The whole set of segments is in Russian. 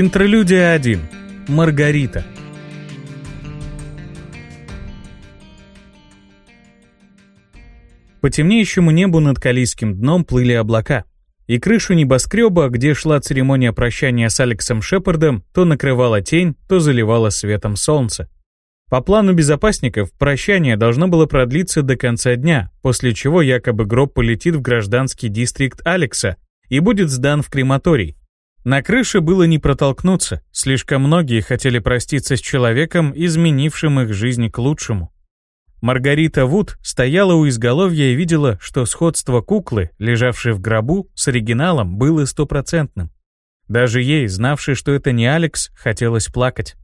Интерлюдия 1. Маргарита. По темнеющему небу над Калийским дном плыли облака, и крышу небоскреба, где шла церемония прощания с Алексом Шепардом, то накрывала тень, то заливала светом солнце. По плану безопасников, прощание должно было продлиться до конца дня, после чего якобы гроб полетит в гражданский дистрикт Алекса и будет сдан в крематорий. На крыше было не протолкнуться, слишком многие хотели проститься с человеком, изменившим их жизнь к лучшему. Маргарита Вуд стояла у изголовья и видела, что сходство куклы, лежавшей в гробу, с оригиналом было стопроцентным. Даже ей, знавшей, что это не Алекс, хотелось плакать.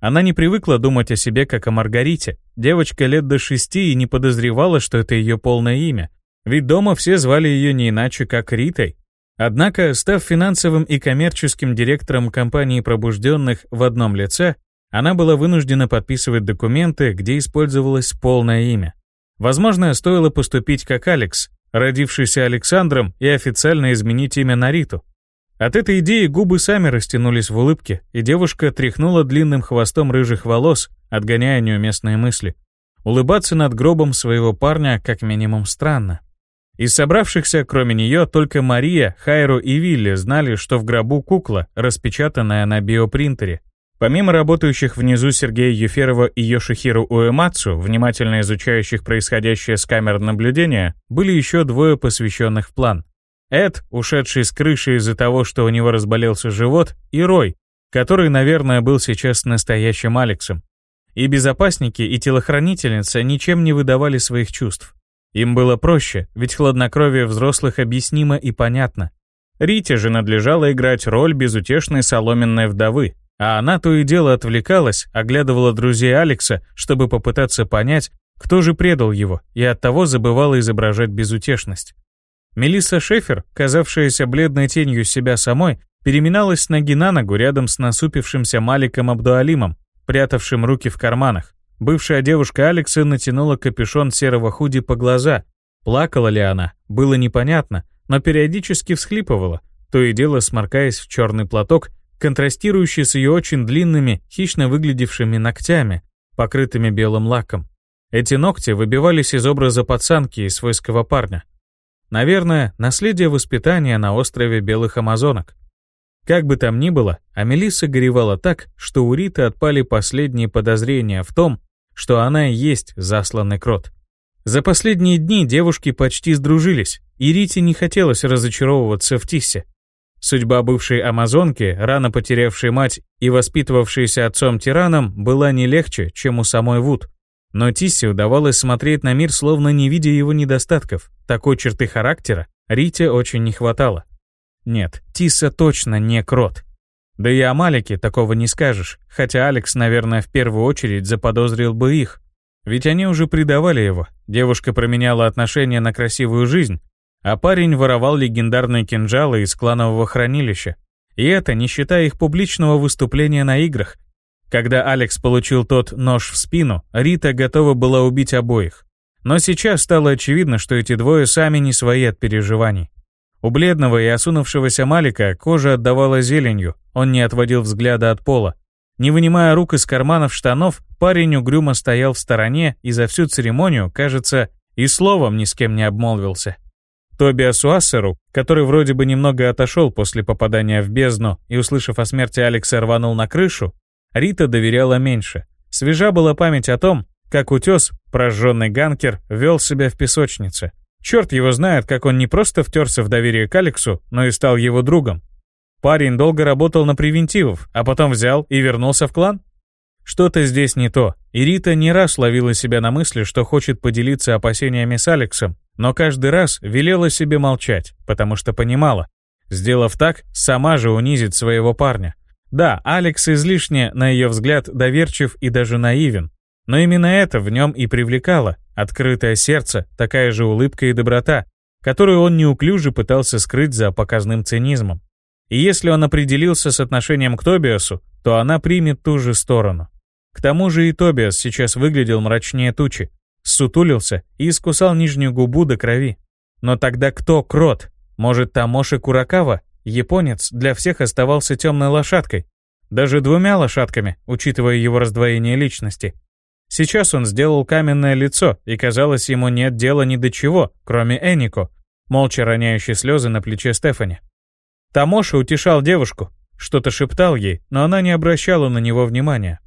Она не привыкла думать о себе как о Маргарите. Девочка лет до шести и не подозревала, что это ее полное имя. Ведь дома все звали ее не иначе, как Ритой. Однако, став финансовым и коммерческим директором компании пробужденных в одном лице, она была вынуждена подписывать документы, где использовалось полное имя. Возможно, стоило поступить как Алекс, родившийся Александром, и официально изменить имя на Риту. От этой идеи губы сами растянулись в улыбке, и девушка тряхнула длинным хвостом рыжих волос, отгоняя неуместные мысли. Улыбаться над гробом своего парня как минимум странно. Из собравшихся, кроме нее, только Мария, Хайру и Вилли знали, что в гробу кукла, распечатанная на биопринтере. Помимо работающих внизу Сергея Еферова и Йошихиру Уэмацу, внимательно изучающих происходящее с камер наблюдения, были еще двое посвященных в план. Эд, ушедший с крыши из-за того, что у него разболелся живот, и Рой, который, наверное, был сейчас настоящим Алексом. И безопасники, и телохранительница ничем не выдавали своих чувств. Им было проще, ведь хладнокровие взрослых объяснимо и понятно. Рите же надлежало играть роль безутешной соломенной вдовы, а она то и дело отвлекалась, оглядывала друзей Алекса, чтобы попытаться понять, кто же предал его, и оттого забывала изображать безутешность. Мелисса Шефер, казавшаяся бледной тенью себя самой, переминалась с ноги на ногу рядом с насупившимся Маликом Абдуалимом, прятавшим руки в карманах. Бывшая девушка Алекса натянула капюшон серого худи по глаза. Плакала ли она, было непонятно, но периодически всхлипывала, то и дело сморкаясь в черный платок, контрастирующий с ее очень длинными, хищно выглядевшими ногтями, покрытыми белым лаком. Эти ногти выбивались из образа пацанки и свойского парня. Наверное, наследие воспитания на острове Белых Амазонок. Как бы там ни было, а Мелисса горевала так, что у Риты отпали последние подозрения в том, что она и есть засланный крот. За последние дни девушки почти сдружились, и Рите не хотелось разочаровываться в Тиссе. Судьба бывшей амазонки, рано потерявшей мать и воспитывавшейся отцом-тираном, была не легче, чем у самой Вуд. Но Тиссе удавалось смотреть на мир, словно не видя его недостатков. Такой черты характера Рите очень не хватало. Нет, Тисса точно не крот. Да и о Малике такого не скажешь, хотя Алекс, наверное, в первую очередь заподозрил бы их. Ведь они уже предавали его. Девушка променяла отношения на красивую жизнь, а парень воровал легендарные кинжалы из кланового хранилища. И это не считая их публичного выступления на играх. Когда Алекс получил тот нож в спину, Рита готова была убить обоих. Но сейчас стало очевидно, что эти двое сами не свои от переживаний. У бледного и осунувшегося Малика кожа отдавала зеленью, он не отводил взгляда от пола. Не вынимая рук из карманов штанов, парень угрюмо стоял в стороне и за всю церемонию, кажется, и словом ни с кем не обмолвился. Тобиасу Ассеру, который вроде бы немного отошел после попадания в бездну и, услышав о смерти Алекса, рванул на крышу, Рита доверяла меньше. Свежа была память о том, как утес, прожженный ганкер, вел себя в песочнице. Черт его знает, как он не просто втерся в доверие к Алексу, но и стал его другом. Парень долго работал на превентивов, а потом взял и вернулся в клан? Что-то здесь не то. И Рита не раз ловила себя на мысли, что хочет поделиться опасениями с Алексом, но каждый раз велела себе молчать, потому что понимала, сделав так, сама же унизит своего парня. Да, Алекс излишне, на ее взгляд, доверчив и даже наивен, но именно это в нем и привлекало, открытое сердце, такая же улыбка и доброта, которую он неуклюже пытался скрыть за показным цинизмом. И если он определился с отношением к Тобиасу, то она примет ту же сторону. К тому же и Тобиас сейчас выглядел мрачнее тучи, сутулился и искусал нижнюю губу до крови. Но тогда кто крот? Может, Тамоши Куракава? японец для всех оставался темной лошадкой, даже двумя лошадками, учитывая его раздвоение личности. Сейчас он сделал каменное лицо, и казалось, ему нет дела ни до чего, кроме Энико, молча роняющей слезы на плече Стефани. Тамоша утешал девушку, что-то шептал ей, но она не обращала на него внимания.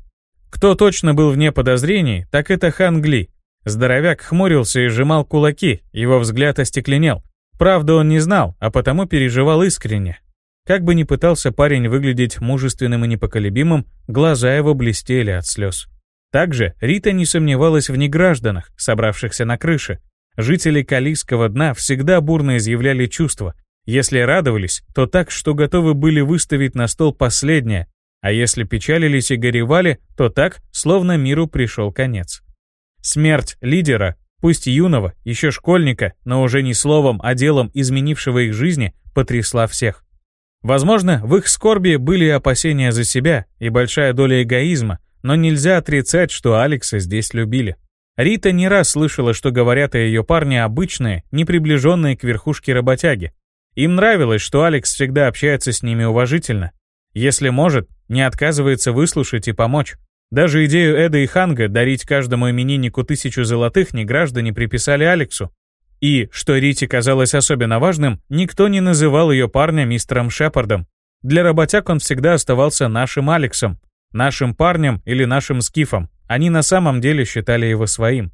Кто точно был вне подозрений, так это Хан Гли. Здоровяк хмурился и сжимал кулаки, его взгляд остекленел. Правда, он не знал, а потому переживал искренне. Как бы ни пытался парень выглядеть мужественным и непоколебимым, глаза его блестели от слез. Также Рита не сомневалась в негражданах, собравшихся на крыше. Жители Калийского дна всегда бурно изъявляли чувства. Если радовались, то так, что готовы были выставить на стол последнее, а если печалились и горевали, то так, словно миру пришел конец. Смерть лидера пусть юного, еще школьника, но уже не словом, а делом изменившего их жизни, потрясла всех. Возможно, в их скорби были опасения за себя и большая доля эгоизма, но нельзя отрицать, что Алекса здесь любили. Рита не раз слышала, что говорят о ее парне обычные, не приближенные к верхушке работяги. Им нравилось, что Алекс всегда общается с ними уважительно. Если может, не отказывается выслушать и помочь. Даже идею Эда и Ханга дарить каждому имениннику тысячу золотых не граждане приписали Алексу. И, что Рите казалось особенно важным, никто не называл ее парня мистером Шепардом. Для работяг он всегда оставался нашим Алексом, нашим парнем или нашим скифом. Они на самом деле считали его своим.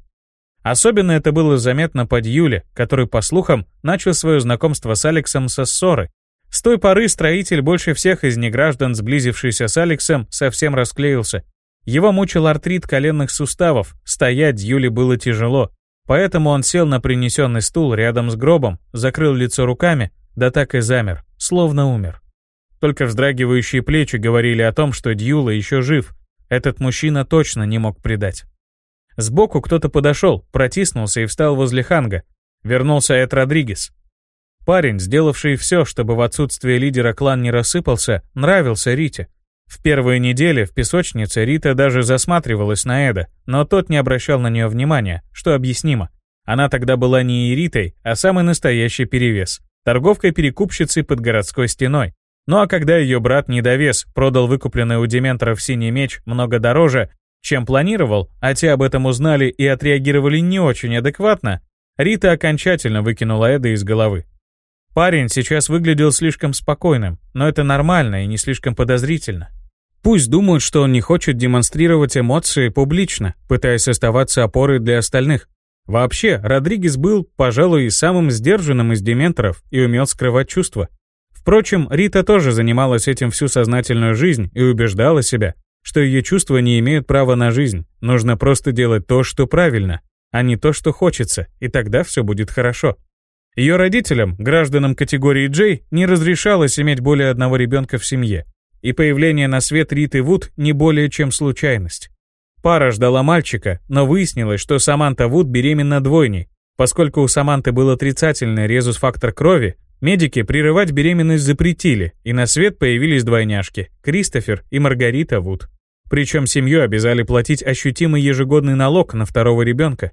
Особенно это было заметно под Юле, который, по слухам, начал свое знакомство с Алексом со ссоры. С той поры строитель больше всех из неграждан, сблизившийся с Алексом, совсем расклеился его мучил артрит коленных суставов, стоять Юле было тяжело, поэтому он сел на принесенный стул рядом с гробом, закрыл лицо руками, да так и замер, словно умер. Только вздрагивающие плечи говорили о том, что Дьюла еще жив, этот мужчина точно не мог предать. Сбоку кто-то подошел, протиснулся и встал возле Ханга. Вернулся Эд Родригес. Парень, сделавший все, чтобы в отсутствие лидера клан не рассыпался, нравился Рите. В первые недели в песочнице Рита даже засматривалась на Эда, но тот не обращал на нее внимания, что объяснимо. Она тогда была не Иритой, а самый настоящий перевес. Торговкой-перекупщицей под городской стеной. Ну а когда ее брат-недовес продал выкупленный у дементоров синий меч много дороже, чем планировал, а те об этом узнали и отреагировали не очень адекватно, Рита окончательно выкинула Эда из головы. Парень сейчас выглядел слишком спокойным, но это нормально и не слишком подозрительно. Пусть думают, что он не хочет демонстрировать эмоции публично, пытаясь оставаться опорой для остальных. Вообще, Родригес был, пожалуй, самым сдержанным из дементоров и умел скрывать чувства. Впрочем, Рита тоже занималась этим всю сознательную жизнь и убеждала себя, что ее чувства не имеют права на жизнь, нужно просто делать то, что правильно, а не то, что хочется, и тогда все будет хорошо. Ее родителям, гражданам категории J, не разрешалось иметь более одного ребенка в семье, и появление на свет Риты Вуд не более чем случайность. Пара ждала мальчика, но выяснилось, что Саманта Вуд беременна двойней. Поскольку у Саманты был отрицательный резус-фактор крови, медики прерывать беременность запретили, и на свет появились двойняшки – Кристофер и Маргарита Вуд. Причем семью обязали платить ощутимый ежегодный налог на второго ребенка.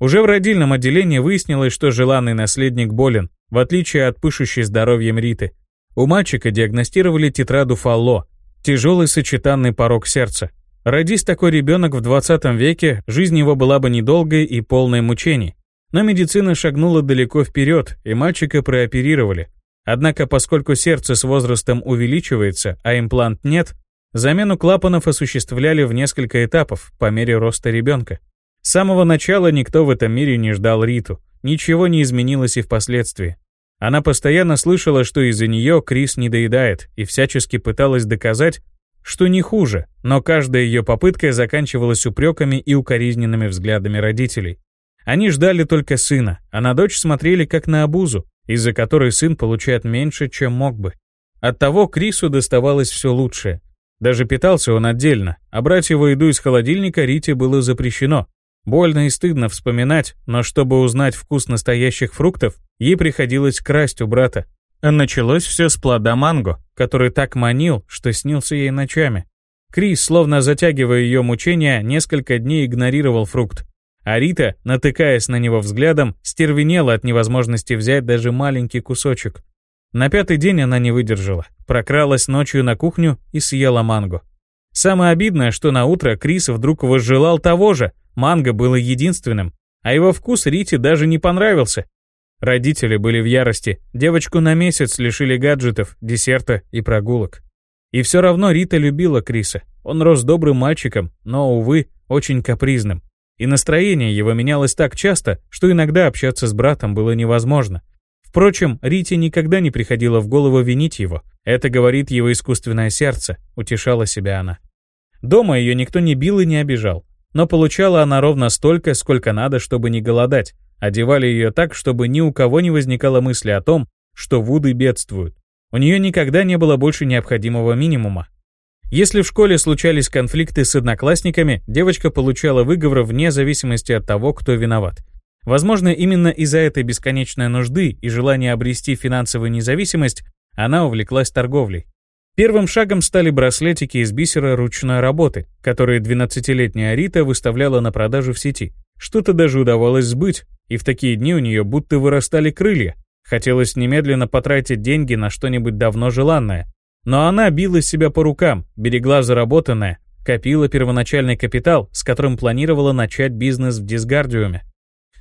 Уже в родильном отделении выяснилось, что желанный наследник болен, в отличие от пышущей здоровьем Риты. У мальчика диагностировали тетраду Фалло, тяжелый сочетанный порог сердца. Родись такой ребенок в 20 веке, жизнь его была бы недолгой и полной мучений. Но медицина шагнула далеко вперед, и мальчика прооперировали. Однако, поскольку сердце с возрастом увеличивается, а имплант нет, замену клапанов осуществляли в несколько этапов по мере роста ребенка. С самого начала никто в этом мире не ждал Риту. Ничего не изменилось и впоследствии. Она постоянно слышала, что из-за нее Крис не доедает, и всячески пыталась доказать, что не хуже, но каждая ее попытка заканчивалась упреками и укоризненными взглядами родителей. Они ждали только сына, а на дочь смотрели как на обузу, из-за которой сын получает меньше, чем мог бы. Оттого Крису доставалось все лучшее. Даже питался он отдельно, а брать его еду из холодильника Рите было запрещено, Больно и стыдно вспоминать, но чтобы узнать вкус настоящих фруктов, ей приходилось красть у брата. А началось все с плода манго, который так манил, что снился ей ночами. Крис, словно затягивая ее мучения, несколько дней игнорировал фрукт. А Рита, натыкаясь на него взглядом, стервенела от невозможности взять даже маленький кусочек. На пятый день она не выдержала, прокралась ночью на кухню и съела манго. Самое обидное, что на утро Крис вдруг возжелал того же, манго было единственным, а его вкус Рите даже не понравился. Родители были в ярости, девочку на месяц лишили гаджетов, десерта и прогулок. И все равно Рита любила Криса. Он рос добрым мальчиком, но, увы, очень капризным. И настроение его менялось так часто, что иногда общаться с братом было невозможно. Впрочем, Рите никогда не приходило в голову винить его. Это говорит его искусственное сердце, утешала себя она. Дома ее никто не бил и не обижал. Но получала она ровно столько, сколько надо, чтобы не голодать. Одевали ее так, чтобы ни у кого не возникало мысли о том, что Вуды бедствуют. У нее никогда не было больше необходимого минимума. Если в школе случались конфликты с одноклассниками, девочка получала выговор вне зависимости от того, кто виноват. Возможно, именно из-за этой бесконечной нужды и желания обрести финансовую независимость она увлеклась торговлей. Первым шагом стали браслетики из бисера ручной работы, которые 12-летняя Рита выставляла на продажу в сети. Что-то даже удавалось сбыть, и в такие дни у нее будто вырастали крылья, Хотелось немедленно потратить деньги на что-нибудь давно желанное. Но она била себя по рукам, берегла заработанное, копила первоначальный капитал, с которым планировала начать бизнес в Дисгардиуме.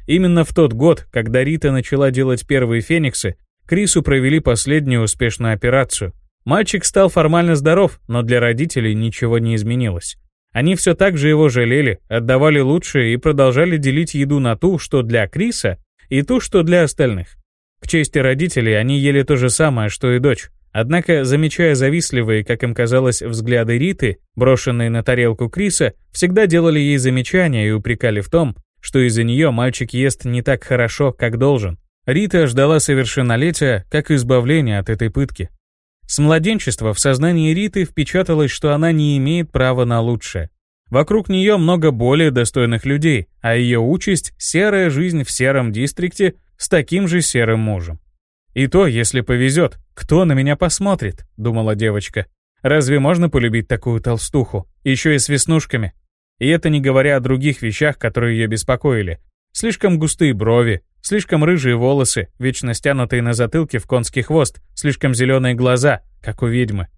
Именно в тот год, когда Рита начала делать первые фениксы, Крису провели последнюю успешную операцию. Мальчик стал формально здоров, но для родителей ничего не изменилось. Они все так же его жалели, отдавали лучшее и продолжали делить еду на ту, что для Криса, и ту, что для остальных. К чести родителей, они ели то же самое, что и дочь. Однако, замечая завистливые, как им казалось, взгляды Риты, брошенные на тарелку Криса, всегда делали ей замечания и упрекали в том, что из-за нее мальчик ест не так хорошо, как должен. Рита ждала совершеннолетия как избавления от этой пытки. С младенчества в сознании Риты впечаталось, что она не имеет права на лучшее. Вокруг нее много более достойных людей, а ее участь — серая жизнь в сером дистрикте с таким же серым мужем. «И то, если повезет, кто на меня посмотрит?» — думала девочка. «Разве можно полюбить такую толстуху? Еще и с веснушками?» И это не говоря о других вещах, которые ее беспокоили. Слишком густые брови, слишком рыжие волосы, вечно стянутые на затылке в конский хвост, слишком зеленые глаза, как у ведьмы.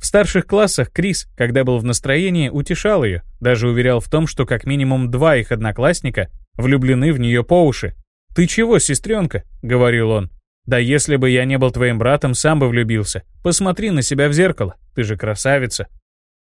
В старших классах Крис, когда был в настроении, утешал ее, даже уверял в том, что как минимум два их одноклассника влюблены в нее по уши, «Ты чего, сестренка?» — говорил он. «Да если бы я не был твоим братом, сам бы влюбился. Посмотри на себя в зеркало, ты же красавица».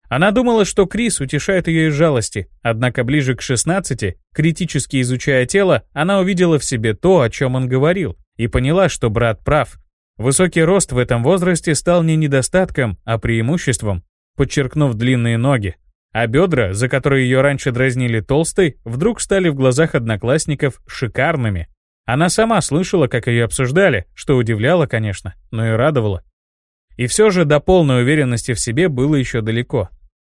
Она думала, что Крис утешает ее из жалости, однако ближе к 16, критически изучая тело, она увидела в себе то, о чем он говорил, и поняла, что брат прав. Высокий рост в этом возрасте стал не недостатком, а преимуществом, подчеркнув длинные ноги, а бедра, за которые ее раньше дразнили толстой, вдруг стали в глазах одноклассников шикарными. Она сама слышала, как ее обсуждали, что удивляло, конечно, но и радовало. И все же до полной уверенности в себе было еще далеко.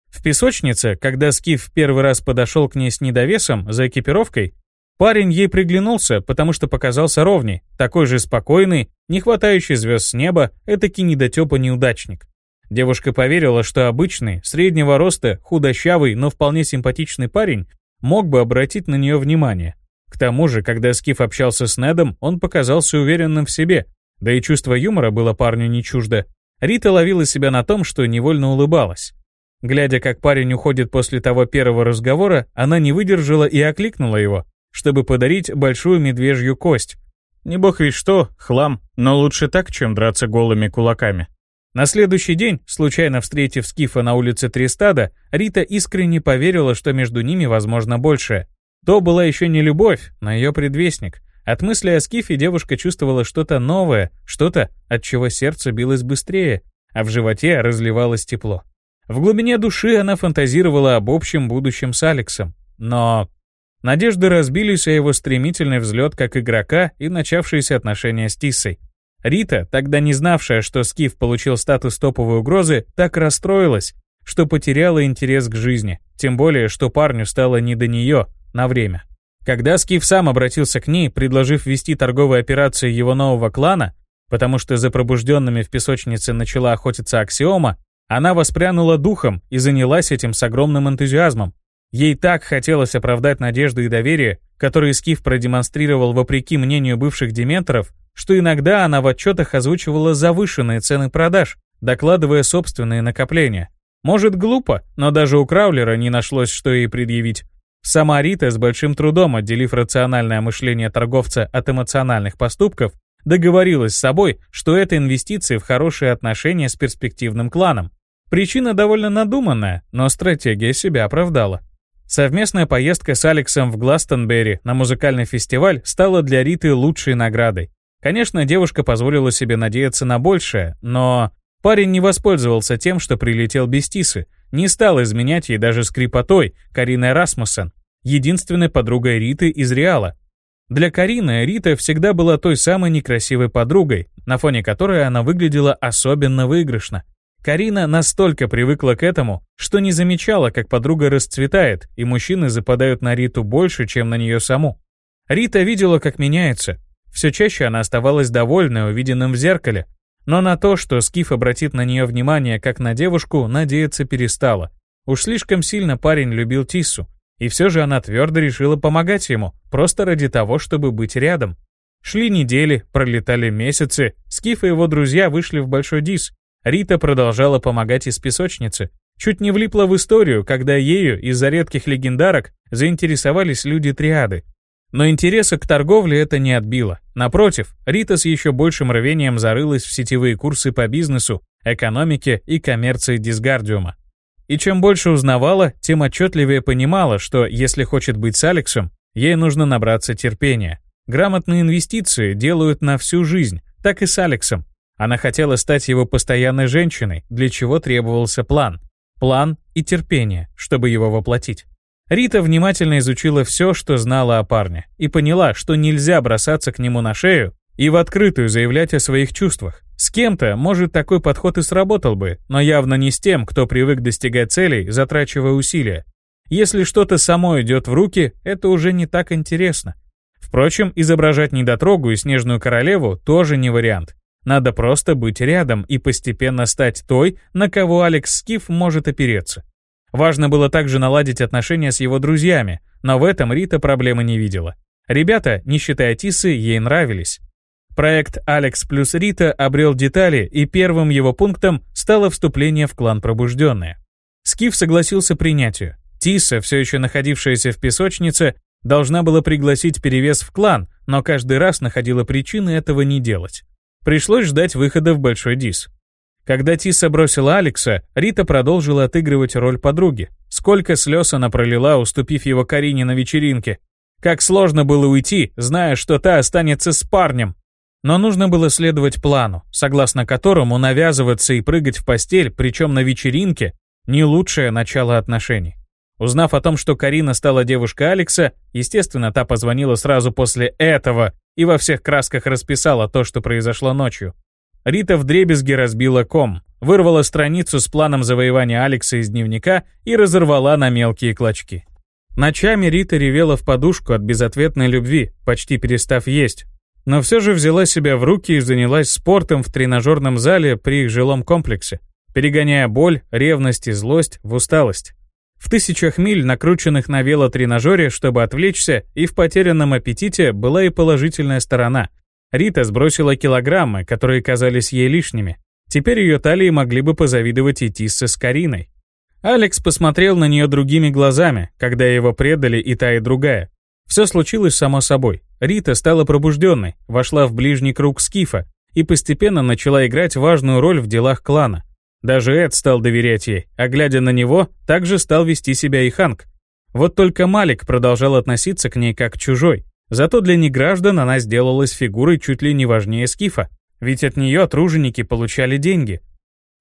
В песочнице, когда Скиф первый раз подошел к ней с недовесом, за экипировкой, парень ей приглянулся, потому что показался ровней, такой же спокойный, не хватающий звезд с неба, этакий недотепа неудачник. Девушка поверила, что обычный, среднего роста, худощавый, но вполне симпатичный парень мог бы обратить на нее внимание. К тому же, когда Скиф общался с Недом, он показался уверенным в себе, да и чувство юмора было парню не чуждо. Рита ловила себя на том, что невольно улыбалась. Глядя, как парень уходит после того первого разговора, она не выдержала и окликнула его, чтобы подарить большую медвежью кость. Не бог ведь что, хлам, но лучше так, чем драться голыми кулаками. На следующий день, случайно встретив Скифа на улице Тристада, Рита искренне поверила, что между ними возможно большее. То была еще не любовь, но ее предвестник. От мысли о Скифе девушка чувствовала что-то новое, что-то, от чего сердце билось быстрее, а в животе разливалось тепло. В глубине души она фантазировала об общем будущем с Алексом. Но надежды разбились о его стремительный взлет как игрока и начавшиеся отношения с Тиссой. Рита, тогда не знавшая, что Скиф получил статус топовой угрозы, так расстроилась, что потеряла интерес к жизни, тем более, что парню стало не до нее на время. Когда Скиф сам обратился к ней, предложив вести торговые операции его нового клана, потому что за пробужденными в песочнице начала охотиться Аксиома, она воспрянула духом и занялась этим с огромным энтузиазмом. Ей так хотелось оправдать надежды и доверие, которые Скиф продемонстрировал вопреки мнению бывших дементоров, что иногда она в отчетах озвучивала завышенные цены продаж, докладывая собственные накопления. Может, глупо, но даже у Краулера не нашлось, что ей предъявить. Сама Рита, с большим трудом отделив рациональное мышление торговца от эмоциональных поступков, договорилась с собой, что это инвестиции в хорошие отношения с перспективным кланом. Причина довольно надуманная, но стратегия себя оправдала. Совместная поездка с Алексом в Гластонберри на музыкальный фестиваль стала для Риты лучшей наградой. Конечно, девушка позволила себе надеяться на большее, но парень не воспользовался тем, что прилетел без Тисы, не стал изменять ей даже скрипотой Кариной Расмуссен, единственной подругой Риты из Реала. Для Карины Рита всегда была той самой некрасивой подругой, на фоне которой она выглядела особенно выигрышно. Карина настолько привыкла к этому, что не замечала, как подруга расцветает, и мужчины западают на Риту больше, чем на нее саму. Рита видела, как меняется. Все чаще она оставалась довольной увиденным в зеркале, но на то, что Скиф обратит на нее внимание как на девушку, надеяться перестала. Уж слишком сильно парень любил Тиссу, и все же она твердо решила помогать ему, просто ради того, чтобы быть рядом. Шли недели, пролетали месяцы, Скиф и его друзья вышли в Большой Дис. Рита продолжала помогать из песочницы. Чуть не влипла в историю, когда ею из-за редких легендарок заинтересовались люди-триады. Но интереса к торговле это не отбило. Напротив, Рита с еще большим рвением зарылась в сетевые курсы по бизнесу, экономике и коммерции Дисгардиума. И чем больше узнавала, тем отчетливее понимала, что если хочет быть с Алексом, ей нужно набраться терпения. Грамотные инвестиции делают на всю жизнь, так и с Алексом. Она хотела стать его постоянной женщиной, для чего требовался план. План и терпение, чтобы его воплотить. Рита внимательно изучила все, что знала о парне, и поняла, что нельзя бросаться к нему на шею и в открытую заявлять о своих чувствах. С кем-то, может, такой подход и сработал бы, но явно не с тем, кто привык достигать целей, затрачивая усилия. Если что-то само идет в руки, это уже не так интересно. Впрочем, изображать недотрогу и снежную королеву тоже не вариант. Надо просто быть рядом и постепенно стать той, на кого Алекс Скиф может опереться. Важно было также наладить отношения с его друзьями, но в этом Рита проблемы не видела. Ребята, не считая Тисы, ей нравились. Проект «Алекс плюс Рита» обрел детали, и первым его пунктом стало вступление в клан Пробужденные. Скиф согласился принять ее. Тиса, все еще находившаяся в песочнице, должна была пригласить перевес в клан, но каждый раз находила причины этого не делать. Пришлось ждать выхода в Большой Дис. Когда Тиса бросила Алекса, Рита продолжила отыгрывать роль подруги. Сколько слез она пролила, уступив его Карине на вечеринке. Как сложно было уйти, зная, что та останется с парнем. Но нужно было следовать плану, согласно которому навязываться и прыгать в постель, причем на вечеринке, не лучшее начало отношений. Узнав о том, что Карина стала девушкой Алекса, естественно, та позвонила сразу после этого и во всех красках расписала то, что произошло ночью. Рита вдребезги разбила ком, вырвала страницу с планом завоевания Алекса из дневника и разорвала на мелкие клочки. Ночами Рита ревела в подушку от безответной любви, почти перестав есть. Но все же взяла себя в руки и занялась спортом в тренажерном зале при их жилом комплексе, перегоняя боль, ревность и злость в усталость. В тысячах миль, накрученных на велотренажере, чтобы отвлечься, и в потерянном аппетите была и положительная сторона. Рита сбросила килограммы, которые казались ей лишними. Теперь ее талии могли бы позавидовать и Тисса с Кариной. Алекс посмотрел на нее другими глазами, когда его предали и та, и другая. Все случилось само собой. Рита стала пробужденной, вошла в ближний круг Скифа и постепенно начала играть важную роль в делах клана. Даже Эд стал доверять ей, а глядя на него, также стал вести себя и Ханк. Вот только Малик продолжал относиться к ней как к чужой. Зато для неграждан она сделалась фигурой чуть ли не важнее Скифа, ведь от нее труженики получали деньги.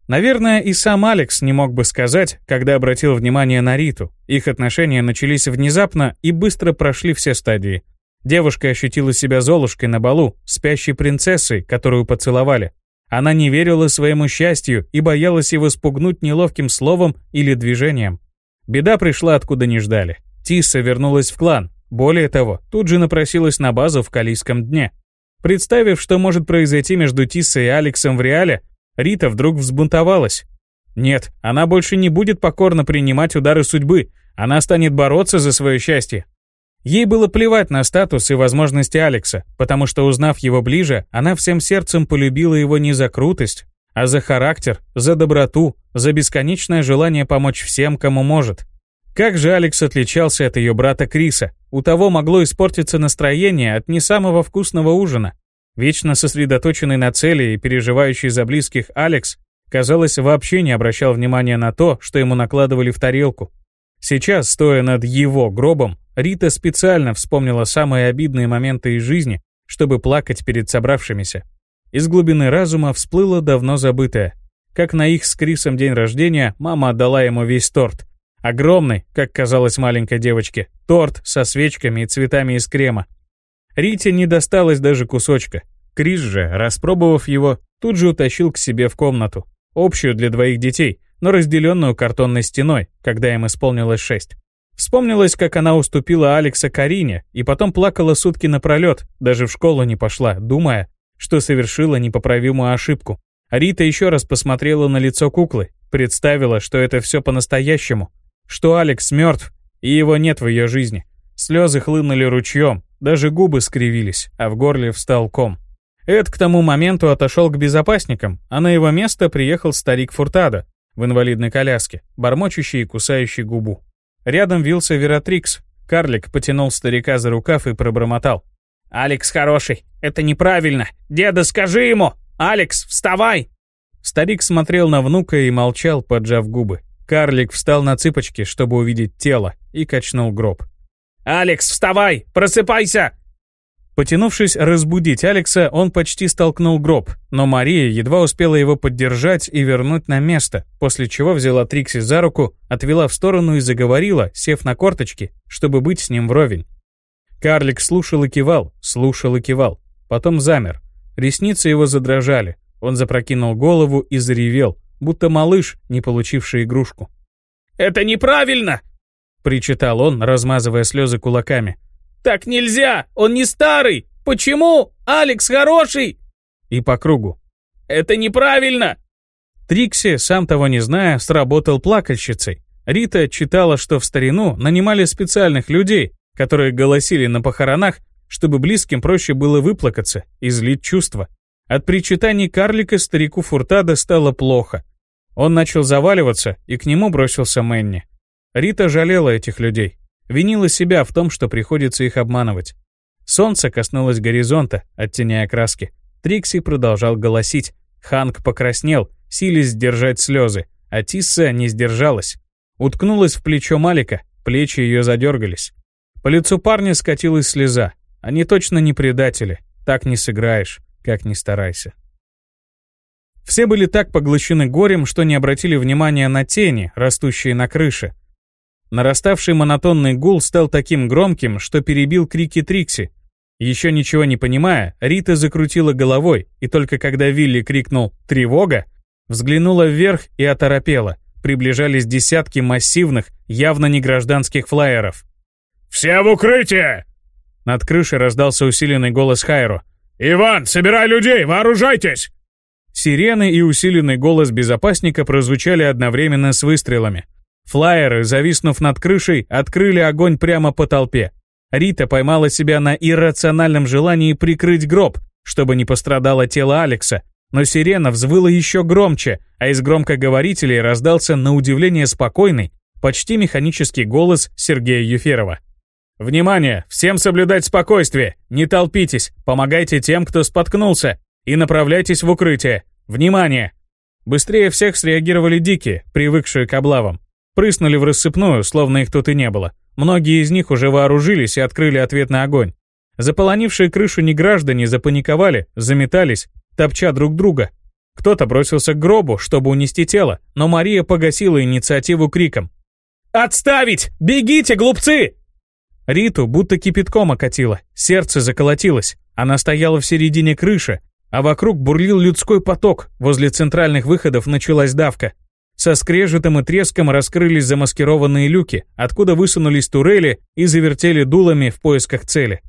Наверное, и сам Алекс не мог бы сказать, когда обратил внимание на Риту. Их отношения начались внезапно и быстро прошли все стадии. Девушка ощутила себя Золушкой на балу, спящей принцессой, которую поцеловали. Она не верила своему счастью и боялась его спугнуть неловким словом или движением. Беда пришла откуда не ждали. Тисса вернулась в клан, более того, тут же напросилась на базу в Калийском дне. Представив, что может произойти между Тиссой и Алексом в реале, Рита вдруг взбунтовалась. Нет, она больше не будет покорно принимать удары судьбы, она станет бороться за свое счастье. Ей было плевать на статус и возможности Алекса, потому что, узнав его ближе, она всем сердцем полюбила его не за крутость, а за характер, за доброту, за бесконечное желание помочь всем, кому может. Как же Алекс отличался от ее брата Криса. У того могло испортиться настроение от не самого вкусного ужина. Вечно сосредоточенный на цели и переживающий за близких Алекс, казалось, вообще не обращал внимания на то, что ему накладывали в тарелку. Сейчас, стоя над его гробом, Рита специально вспомнила самые обидные моменты из жизни, чтобы плакать перед собравшимися. Из глубины разума всплыло давно забытое. Как на их с Крисом день рождения мама отдала ему весь торт. Огромный, как казалось маленькой девочке, торт со свечками и цветами из крема. Рите не досталось даже кусочка. Крис же, распробовав его, тут же утащил к себе в комнату. Общую для двоих детей, но разделенную картонной стеной, когда им исполнилось шесть. Вспомнилось, как она уступила Алекса Карине, и потом плакала сутки напролет, даже в школу не пошла, думая, что совершила непоправимую ошибку. Рита еще раз посмотрела на лицо куклы, представила, что это все по-настоящему, что Алекс мертв, и его нет в ее жизни. Слезы хлынули ручьем, даже губы скривились, а в горле встал ком. Эд к тому моменту отошел к безопасникам, а на его место приехал старик Фуртадо в инвалидной коляске, бормочущий и кусающий губу. Рядом вился Вератрикс. Карлик потянул старика за рукав и пробормотал. «Алекс хороший, это неправильно! Деда, скажи ему! Алекс, вставай!» Старик смотрел на внука и молчал, поджав губы. Карлик встал на цыпочки, чтобы увидеть тело, и качнул гроб. «Алекс, вставай! Просыпайся!» Потянувшись разбудить Алекса, он почти столкнул гроб, но Мария едва успела его поддержать и вернуть на место, после чего взяла Трикси за руку, отвела в сторону и заговорила, сев на корточки, чтобы быть с ним вровень. Карлик слушал и кивал, слушал и кивал, потом замер. Ресницы его задрожали, он запрокинул голову и заревел, будто малыш, не получивший игрушку. «Это неправильно!» — причитал он, размазывая слезы кулаками. Так нельзя! Он не старый! Почему? Алекс хороший!» И по кругу. «Это неправильно!» Трикси, сам того не зная, сработал плакальщицей. Рита читала, что в старину нанимали специальных людей, которые голосили на похоронах, чтобы близким проще было выплакаться, излить чувства. От причитаний карлика старику Фуртада стало плохо. Он начал заваливаться, и к нему бросился Мэнни. Рита жалела этих людей. Винила себя в том, что приходится их обманывать. Солнце коснулось горизонта, оттеняя краски. Трикси продолжал голосить. Ханк покраснел, силясь сдержать слезы, а Тисса не сдержалась. Уткнулась в плечо Малика, плечи ее задергались. По лицу парня скатилась слеза. Они точно не предатели. Так не сыграешь, как ни старайся. Все были так поглощены горем, что не обратили внимания на тени, растущие на крыше, Нараставший монотонный гул стал таким громким, что перебил крики Трикси. Еще ничего не понимая, Рита закрутила головой, и только когда Вилли крикнул «Тревога!», взглянула вверх и оторопела. Приближались десятки массивных, явно не гражданских флайеров. «Все в укрытие!» Над крышей раздался усиленный голос Хайро. «Иван, собирай людей, вооружайтесь!» Сирены и усиленный голос безопасника прозвучали одновременно с выстрелами. Флайеры, зависнув над крышей, открыли огонь прямо по толпе. Рита поймала себя на иррациональном желании прикрыть гроб, чтобы не пострадало тело Алекса, но сирена взвыла еще громче, а из громкоговорителей раздался на удивление спокойный, почти механический голос Сергея Юферова. «Внимание! Всем соблюдать спокойствие! Не толпитесь! Помогайте тем, кто споткнулся! И направляйтесь в укрытие! Внимание!» Быстрее всех среагировали дикие, привыкшие к облавам. Прыснули в рассыпную, словно их тут и не было. Многие из них уже вооружились и открыли ответный огонь. Заполонившие крышу неграждане запаниковали, заметались, топча друг друга. Кто-то бросился к гробу, чтобы унести тело, но Мария погасила инициативу криком. «Отставить! Бегите, глупцы!» Риту будто кипятком окатило, сердце заколотилось. Она стояла в середине крыши, а вокруг бурлил людской поток, возле центральных выходов началась давка. Со скрежетом и треском раскрылись замаскированные люки, откуда высунулись турели и завертели дулами в поисках цели.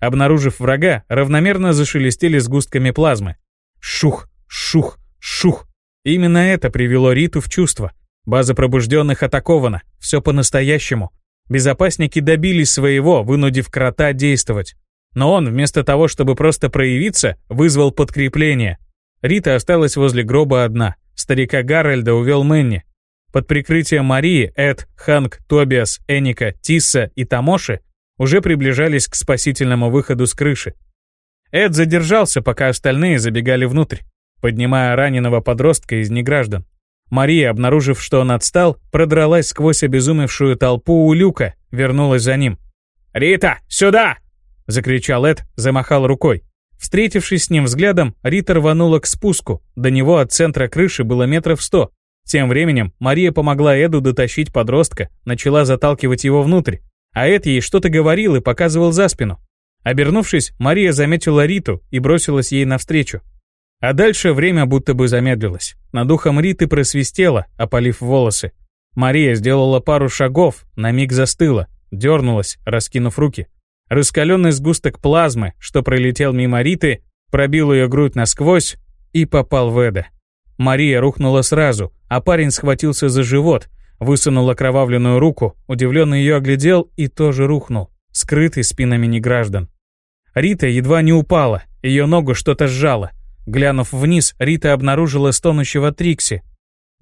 Обнаружив врага, равномерно зашелестели сгустками плазмы. Шух, шух, шух. Именно это привело Риту в чувство. База пробужденных атакована. Все по-настоящему. Безопасники добились своего, вынудив крота действовать. Но он, вместо того, чтобы просто проявиться, вызвал подкрепление. Рита осталась возле гроба одна. Старика Гарольда увел Мэнни. Под прикрытием Марии Эд, Ханк, Тобиас, Эника, Тисса и Тамоши уже приближались к спасительному выходу с крыши. Эд задержался, пока остальные забегали внутрь, поднимая раненого подростка из неграждан. Мария, обнаружив, что он отстал, продралась сквозь обезумевшую толпу у люка, вернулась за ним. «Рита, сюда!» — закричал Эд, замахал рукой. Встретившись с ним взглядом, Рита рванула к спуску. До него от центра крыши было метров сто. Тем временем Мария помогла Эду дотащить подростка, начала заталкивать его внутрь. А Эд ей что-то говорил и показывал за спину. Обернувшись, Мария заметила Риту и бросилась ей навстречу. А дальше время будто бы замедлилось. Над ухом Риты просвистело, опалив волосы. Мария сделала пару шагов, на миг застыла, дернулась, раскинув руки. Раскаленный сгусток плазмы, что пролетел мимо Риты, пробил ее грудь насквозь и попал в Эда. Мария рухнула сразу, а парень схватился за живот, высунул окровавленную руку, удивленно ее оглядел и тоже рухнул, скрытый спинами неграждан. Рита едва не упала, ее ногу что-то сжало. Глянув вниз, Рита обнаружила стонущего Трикси.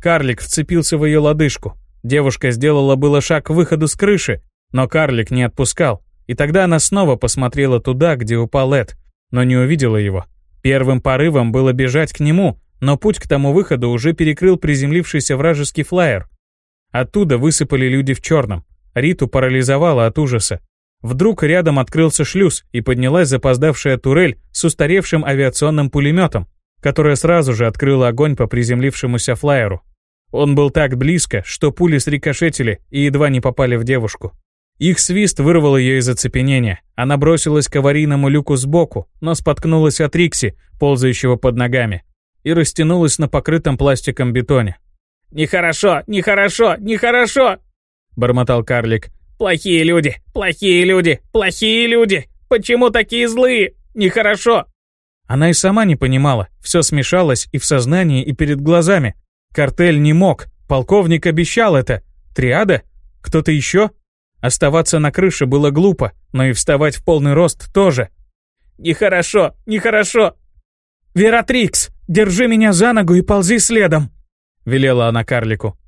Карлик вцепился в ее лодыжку. Девушка сделала было шаг к выходу с крыши, но карлик не отпускал. И тогда она снова посмотрела туда, где упал Эд, но не увидела его. Первым порывом было бежать к нему, но путь к тому выходу уже перекрыл приземлившийся вражеский флайер. Оттуда высыпали люди в черном. Риту парализовало от ужаса. Вдруг рядом открылся шлюз и поднялась запоздавшая турель с устаревшим авиационным пулеметом, которая сразу же открыла огонь по приземлившемуся флайеру. Он был так близко, что пули срикошетили и едва не попали в девушку. Их свист вырвал ее из оцепенения. Она бросилась к аварийному люку сбоку, но споткнулась от Рикси, ползающего под ногами, и растянулась на покрытом пластиком бетоне. «Нехорошо, нехорошо, нехорошо!» — бормотал карлик. Плохие люди, плохие люди, плохие люди. Почему такие злые? Нехорошо. Она и сама не понимала. Все смешалось и в сознании, и перед глазами. Картель не мог. Полковник обещал это. Триада? Кто-то еще? Оставаться на крыше было глупо, но и вставать в полный рост тоже. Нехорошо, нехорошо. «Вератрикс, держи меня за ногу и ползи следом!» — велела она карлику.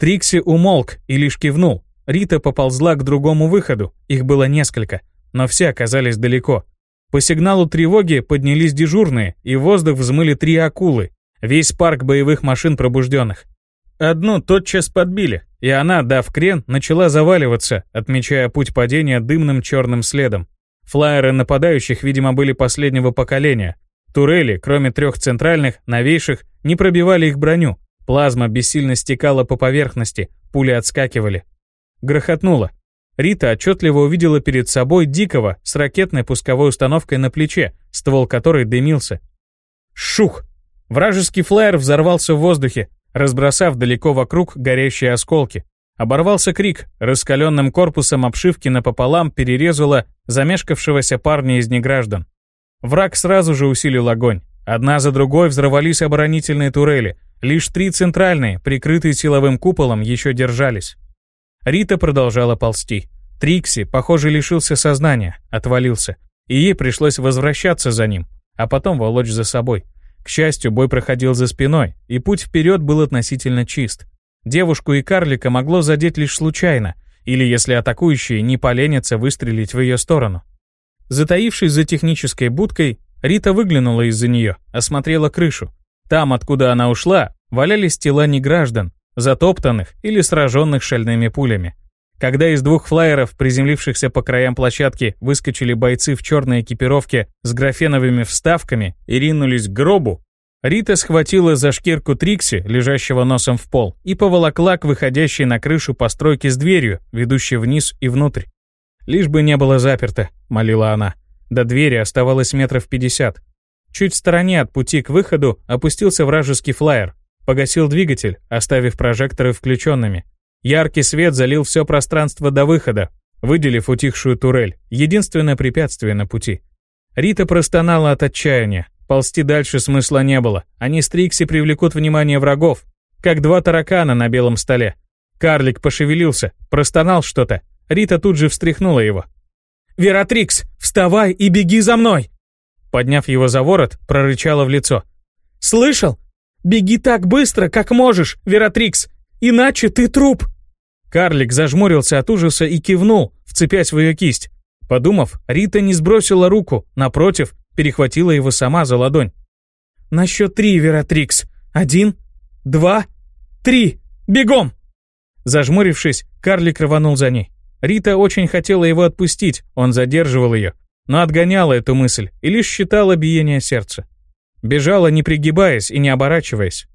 Трикси умолк и лишь кивнул. Рита поползла к другому выходу, их было несколько, но все оказались далеко. По сигналу тревоги поднялись дежурные, и в воздух взмыли три акулы, весь парк боевых машин пробужденных. Одну тотчас подбили, и она, дав крен, начала заваливаться, отмечая путь падения дымным черным следом. Флайеры нападающих, видимо, были последнего поколения. Турели, кроме трех центральных, новейших, не пробивали их броню. Плазма бессильно стекала по поверхности, пули отскакивали. Грохотнуло. Рита отчетливо увидела перед собой Дикого с ракетной пусковой установкой на плече, ствол которой дымился. Шух! Вражеский флайер взорвался в воздухе, разбросав далеко вокруг горящие осколки. Оборвался крик, раскаленным корпусом обшивки напополам перерезала замешкавшегося парня из неграждан. Враг сразу же усилил огонь. Одна за другой взорвались оборонительные турели. Лишь три центральные, прикрытые силовым куполом, еще держались. Рита продолжала ползти. Трикси, похоже, лишился сознания, отвалился. И ей пришлось возвращаться за ним, а потом волочь за собой. К счастью, бой проходил за спиной, и путь вперед был относительно чист. Девушку и карлика могло задеть лишь случайно, или если атакующие не поленятся выстрелить в ее сторону. Затаившись за технической будкой, Рита выглянула из-за нее, осмотрела крышу. Там, откуда она ушла, валялись тела неграждан, затоптанных или сраженных шальными пулями. Когда из двух флайеров, приземлившихся по краям площадки, выскочили бойцы в черной экипировке с графеновыми вставками и ринулись к гробу, Рита схватила за шкирку Трикси, лежащего носом в пол, и поволокла к выходящей на крышу постройки с дверью, ведущей вниз и внутрь. «Лишь бы не было заперто», — молила она. До двери оставалось метров пятьдесят. Чуть в стороне от пути к выходу опустился вражеский флайер, Погасил двигатель, оставив прожекторы включенными. Яркий свет залил все пространство до выхода, выделив утихшую турель, единственное препятствие на пути. Рита простонала от отчаяния. Ползти дальше смысла не было. Они с Трикси привлекут внимание врагов, как два таракана на белом столе. Карлик пошевелился, простонал что-то. Рита тут же встряхнула его. «Вератрикс, вставай и беги за мной!» Подняв его за ворот, прорычала в лицо. «Слышал? Беги так быстро, как можешь, Вератрикс, иначе ты труп!» Карлик зажмурился от ужаса и кивнул, вцепясь в ее кисть. Подумав, Рита не сбросила руку, напротив, перехватила его сама за ладонь. «На счет три, Вератрикс. Один, два, три. Бегом!» Зажмурившись, карлик рванул за ней. Рита очень хотела его отпустить, он задерживал ее, но отгоняла эту мысль и лишь считала биение сердца. Бежала, не пригибаясь и не оборачиваясь.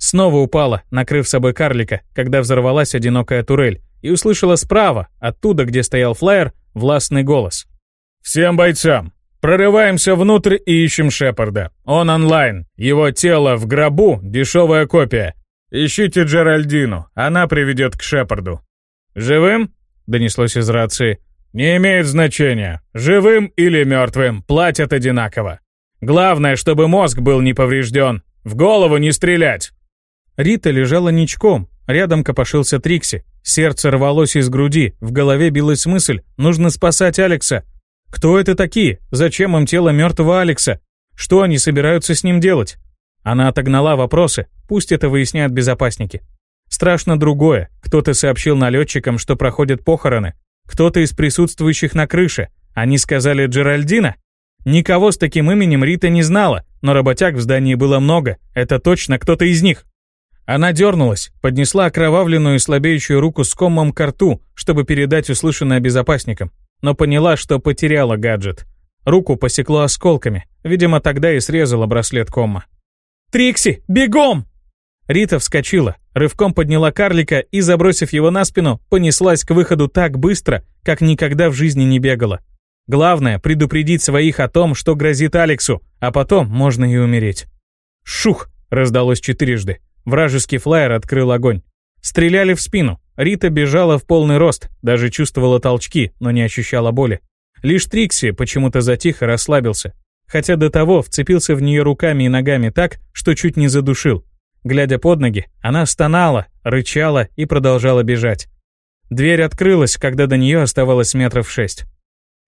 Снова упала, накрыв собой карлика, когда взорвалась одинокая турель, и услышала справа, оттуда, где стоял флайер, властный голос. «Всем бойцам! Прорываемся внутрь и ищем Шепарда. Он онлайн. Его тело в гробу — дешевая копия. Ищите Джеральдину, она приведет к Шепарду». «Живым?» — донеслось из рации. «Не имеет значения. Живым или мертвым, платят одинаково. Главное, чтобы мозг был не поврежден. В голову не стрелять!» Рита лежала ничком, рядом копошился Трикси. Сердце рвалось из груди, в голове билась мысль «нужно спасать Алекса». Кто это такие? Зачем им тело мертвого Алекса? Что они собираются с ним делать? Она отогнала вопросы, пусть это выясняют безопасники. Страшно другое. Кто-то сообщил налетчикам, что проходят похороны. Кто-то из присутствующих на крыше. Они сказали Джеральдина? Никого с таким именем Рита не знала, но работяг в здании было много. Это точно кто-то из них. Она дернулась, поднесла окровавленную и слабеющую руку с комом к рту, чтобы передать услышанное безопасникам, но поняла, что потеряла гаджет. Руку посекло осколками, видимо, тогда и срезала браслет кома. «Трикси, бегом!» Рита вскочила, рывком подняла карлика и, забросив его на спину, понеслась к выходу так быстро, как никогда в жизни не бегала. Главное — предупредить своих о том, что грозит Алексу, а потом можно и умереть. «Шух!» — раздалось четырежды. Вражеский флайер открыл огонь. Стреляли в спину. Рита бежала в полный рост, даже чувствовала толчки, но не ощущала боли. Лишь Трикси почему-то затих и расслабился. Хотя до того вцепился в нее руками и ногами так, что чуть не задушил. Глядя под ноги, она стонала, рычала и продолжала бежать. Дверь открылась, когда до нее оставалось метров шесть.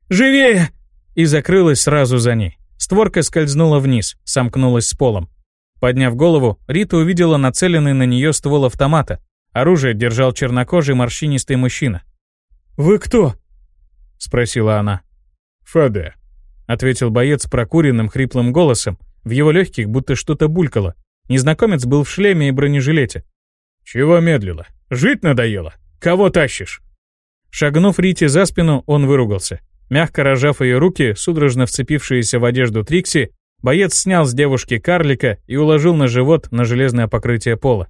«Живее!» И закрылась сразу за ней. Створка скользнула вниз, сомкнулась с полом. Подняв голову, Рита увидела нацеленный на нее ствол автомата. Оружие держал чернокожий морщинистый мужчина. «Вы кто?» — спросила она. «Фаде», — ответил боец прокуренным хриплым голосом. В его легких будто что-то булькало. Незнакомец был в шлеме и бронежилете. «Чего медлила? Жить надоело? Кого тащишь?» Шагнув Рите за спину, он выругался. Мягко рожав ее руки, судорожно вцепившиеся в одежду Трикси, Боец снял с девушки карлика и уложил на живот на железное покрытие пола.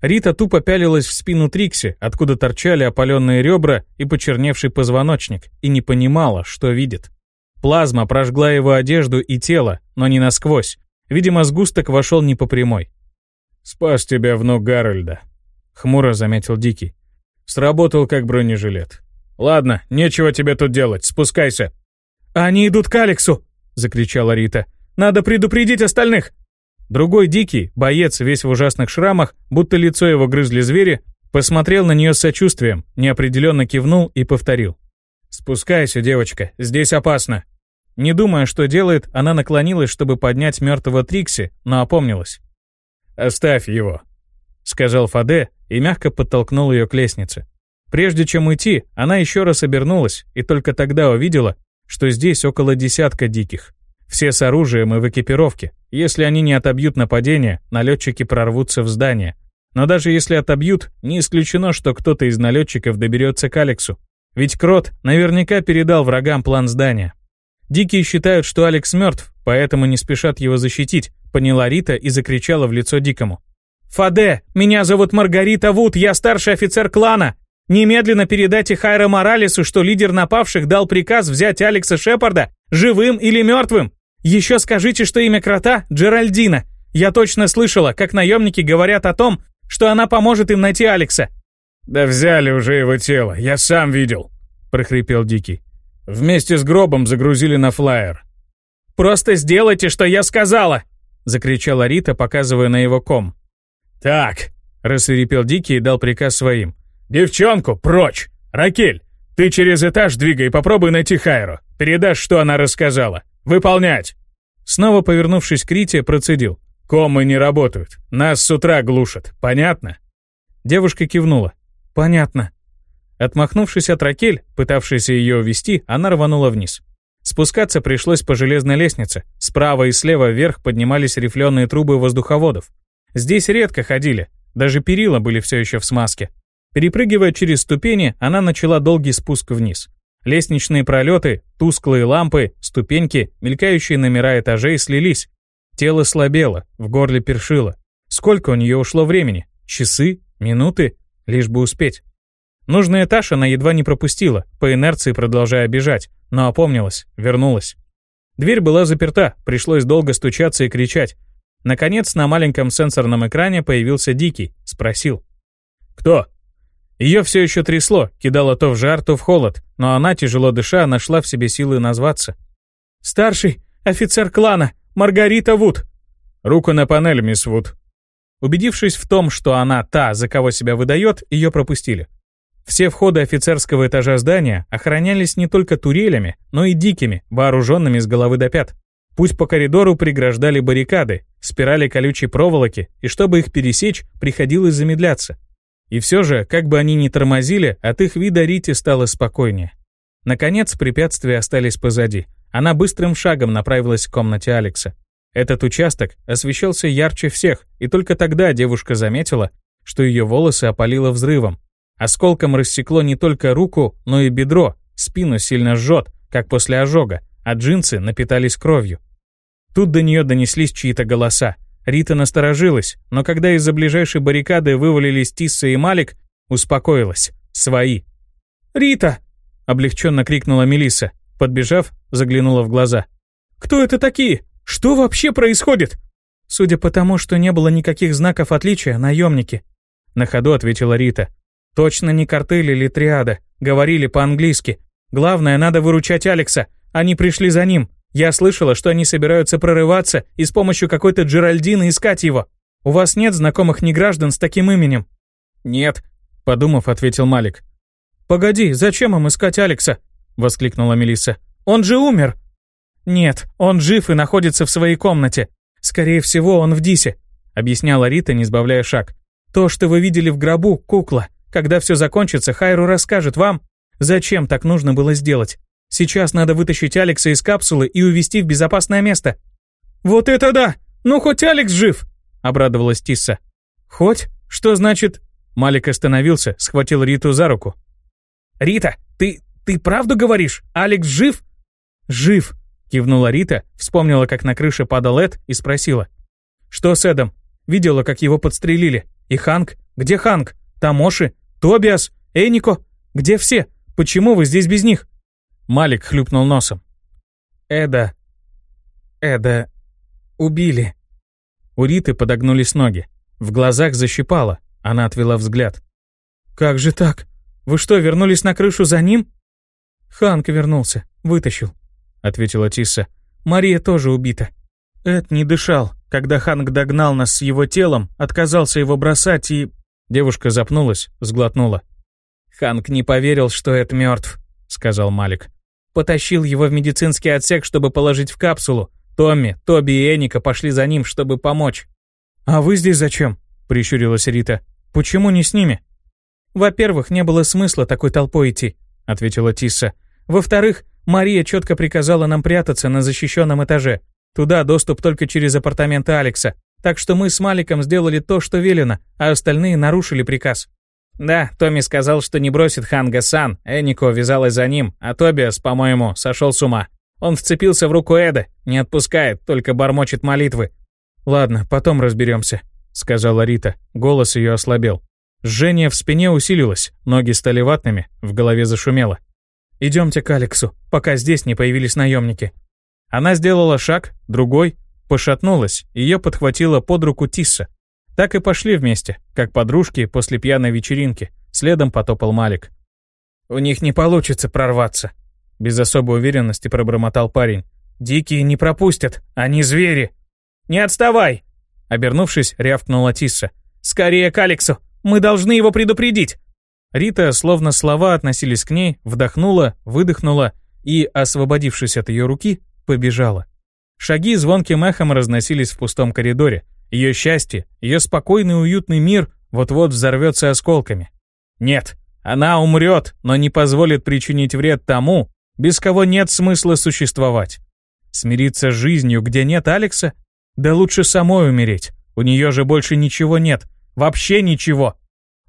Рита тупо пялилась в спину Трикси, откуда торчали опаленные ребра и почерневший позвоночник, и не понимала, что видит. Плазма прожгла его одежду и тело, но не насквозь. Видимо, сгусток вошел не по прямой. «Спас тебя внук Гарольда», — хмуро заметил Дикий. «Сработал как бронежилет. Ладно, нечего тебе тут делать, спускайся». «Они идут к Алексу!» — закричала Рита. Надо предупредить остальных!» Другой дикий, боец весь в ужасных шрамах, будто лицо его грызли звери, посмотрел на нее с сочувствием, неопределенно кивнул и повторил. «Спускайся, девочка, здесь опасно». Не думая, что делает, она наклонилась, чтобы поднять мертвого Трикси, но опомнилась. «Оставь его», — сказал Фаде и мягко подтолкнул ее к лестнице. Прежде чем уйти, она еще раз обернулась и только тогда увидела, что здесь около десятка диких. Все с оружием и в экипировке. Если они не отобьют нападение, налетчики прорвутся в здание. Но даже если отобьют, не исключено, что кто-то из налетчиков доберется к Алексу. Ведь Крот наверняка передал врагам план здания. Дикие считают, что Алекс мертв, поэтому не спешат его защитить, поняла Рита и закричала в лицо Дикому. «Фаде, меня зовут Маргарита Вуд, я старший офицер клана. Немедленно передайте Хайра Моралесу, что лидер напавших дал приказ взять Алекса Шепарда живым или мертвым. Еще скажите, что имя крота — Джеральдина. Я точно слышала, как наемники говорят о том, что она поможет им найти Алекса». «Да взяли уже его тело, я сам видел», — прохрипел Дикий. «Вместе с гробом загрузили на флайер». «Просто сделайте, что я сказала!» — закричала Рита, показывая на его ком. «Так», — рассверепел Дикий и дал приказ своим. «Девчонку, прочь! Ракель, Ты через этаж двигай попробуй найти Хайру. Передашь, что она рассказала. Выполнять!» Снова повернувшись к Рите, процедил. «Комы не работают. Нас с утра глушат. Понятно?» Девушка кивнула. «Понятно». Отмахнувшись от Ракель, пытавшейся ее увести, она рванула вниз. Спускаться пришлось по железной лестнице. Справа и слева вверх поднимались рифленые трубы воздуховодов. Здесь редко ходили, даже перила были все еще в смазке. Перепрыгивая через ступени, она начала долгий спуск вниз. Лестничные пролеты, тусклые лампы, ступеньки, мелькающие номера этажей слились. Тело слабело, в горле першило. Сколько у нее ушло времени? Часы? Минуты? Лишь бы успеть. Нужный этаж она едва не пропустила, по инерции продолжая бежать, но опомнилась, вернулась. Дверь была заперта, пришлось долго стучаться и кричать. Наконец, на маленьком сенсорном экране появился Дикий, спросил. «Кто?» Ее все еще трясло, кидало то в жар, то в холод, но она, тяжело дыша, нашла в себе силы назваться. «Старший офицер клана, Маргарита Вуд!» «Руку на панель, мисс Вуд». Убедившись в том, что она та, за кого себя выдает, ее пропустили. Все входы офицерского этажа здания охранялись не только турелями, но и дикими, вооруженными с головы до пят. Путь по коридору преграждали баррикады, спирали колючей проволоки, и чтобы их пересечь, приходилось замедляться. И все же, как бы они ни тормозили, от их вида Рите стало спокойнее. Наконец, препятствия остались позади. Она быстрым шагом направилась к комнате Алекса. Этот участок освещался ярче всех, и только тогда девушка заметила, что ее волосы опалило взрывом. Осколком рассекло не только руку, но и бедро, спину сильно жжет, как после ожога, а джинсы напитались кровью. Тут до нее донеслись чьи-то голоса. Рита насторожилась, но когда из-за ближайшей баррикады вывалились Тисса и Малик, успокоилась. Свои. «Рита!» — облегченно крикнула Мелисса. Подбежав, заглянула в глаза. «Кто это такие? Что вообще происходит?» «Судя по тому, что не было никаких знаков отличия, наемники», — на ходу ответила Рита. «Точно не картель или триада. Говорили по-английски. Главное, надо выручать Алекса. Они пришли за ним. Я слышала, что они собираются прорываться и с помощью какой-то Джеральдины искать его. У вас нет знакомых неграждан с таким именем?» «Нет», — подумав, ответил Малик. «Погоди, зачем им искать Алекса?» — воскликнула Мелисса. «Он же умер!» «Нет, он жив и находится в своей комнате. Скорее всего, он в Дисе», — объясняла Рита, не сбавляя шаг. «То, что вы видели в гробу, кукла. Когда все закончится, Хайру расскажет вам, зачем так нужно было сделать. Сейчас надо вытащить Алекса из капсулы и увезти в безопасное место». «Вот это да! Ну, хоть Алекс жив!» — обрадовалась Тисса. «Хоть? Что значит...» Малик остановился, схватил Риту за руку. «Рита, ты... ты правду говоришь? Алекс жив?» «Жив», — кивнула Рита, вспомнила, как на крыше падал Эд и спросила. «Что с Эдом? Видела, как его подстрелили. И Ханк? Где Ханк? Тамоши? Тобиас? Энико? Где все? Почему вы здесь без них?» Малик хлюпнул носом. «Эда... Эда... убили». У Риты подогнулись ноги. В глазах защипало. Она отвела взгляд. «Как же так? Вы что, вернулись на крышу за ним?» «Ханк вернулся. Вытащил», — ответила Тисса. «Мария тоже убита. Эд не дышал. Когда Ханк догнал нас с его телом, отказался его бросать и...» Девушка запнулась, сглотнула. «Ханк не поверил, что Эд мертв», — сказал Малик. Потащил его в медицинский отсек, чтобы положить в капсулу. Томми, Тоби и Эника пошли за ним, чтобы помочь. «А вы здесь зачем?» — прищурилась Рита. «Почему не с ними?» «Во-первых, не было смысла такой толпой идти», — ответила Тисса. «Во-вторых, Мария четко приказала нам прятаться на защищенном этаже. Туда доступ только через апартаменты Алекса. Так что мы с Маликом сделали то, что велено, а остальные нарушили приказ. Да, Томми сказал, что не бросит Ханга Сан, Энико вязалась за ним, а Тобиас, по-моему, сошел с ума. Он вцепился в руку Эда, не отпускает, только бормочет молитвы. «Ладно, потом разберемся», — сказала Рита. Голос ее ослабел. Жжение в спине усилилось, ноги стали ватными, в голове зашумело. «Идемте к Алексу, пока здесь не появились наемники». Она сделала шаг, другой, пошатнулась, ее подхватила под руку Тисса. Так и пошли вместе, как подружки после пьяной вечеринки. Следом потопал Малик. «У них не получится прорваться», — без особой уверенности пробормотал парень. «Дикие не пропустят, они звери». «Не отставай!» Обернувшись, рявкнула Тисса. «Скорее к Алексу! Мы должны его предупредить!» Рита, словно слова относились к ней, вдохнула, выдохнула и, освободившись от ее руки, побежала. Шаги звонким эхом разносились в пустом коридоре. Ее счастье, ее спокойный уютный мир вот-вот взорвется осколками. Нет, она умрет, но не позволит причинить вред тому, без кого нет смысла существовать. Смириться с жизнью, где нет Алекса? Да лучше самой умереть. У нее же больше ничего нет. Вообще ничего.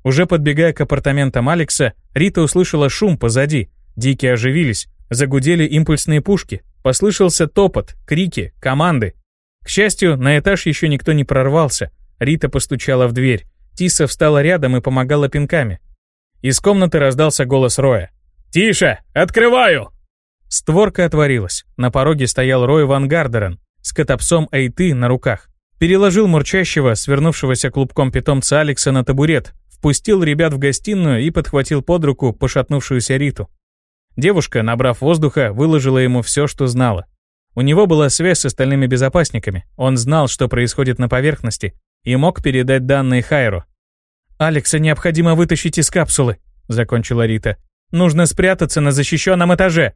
Уже подбегая к апартаментам Алекса, Рита услышала шум позади. Дикие оживились, загудели импульсные пушки. Послышался топот, крики, команды. К счастью, на этаж еще никто не прорвался. Рита постучала в дверь. Тиса встала рядом и помогала пинками. Из комнаты раздался голос Роя. «Тише! Открываю!» Створка отворилась. На пороге стоял Рой Ван Гардерен с котопсом Эйты на руках. Переложил мурчащего, свернувшегося клубком питомца Алекса на табурет, впустил ребят в гостиную и подхватил под руку пошатнувшуюся Риту. Девушка, набрав воздуха, выложила ему все, что знала. У него была связь с остальными безопасниками, он знал, что происходит на поверхности, и мог передать данные Хайру. «Алекса необходимо вытащить из капсулы», — закончила Рита. «Нужно спрятаться на защищенном этаже».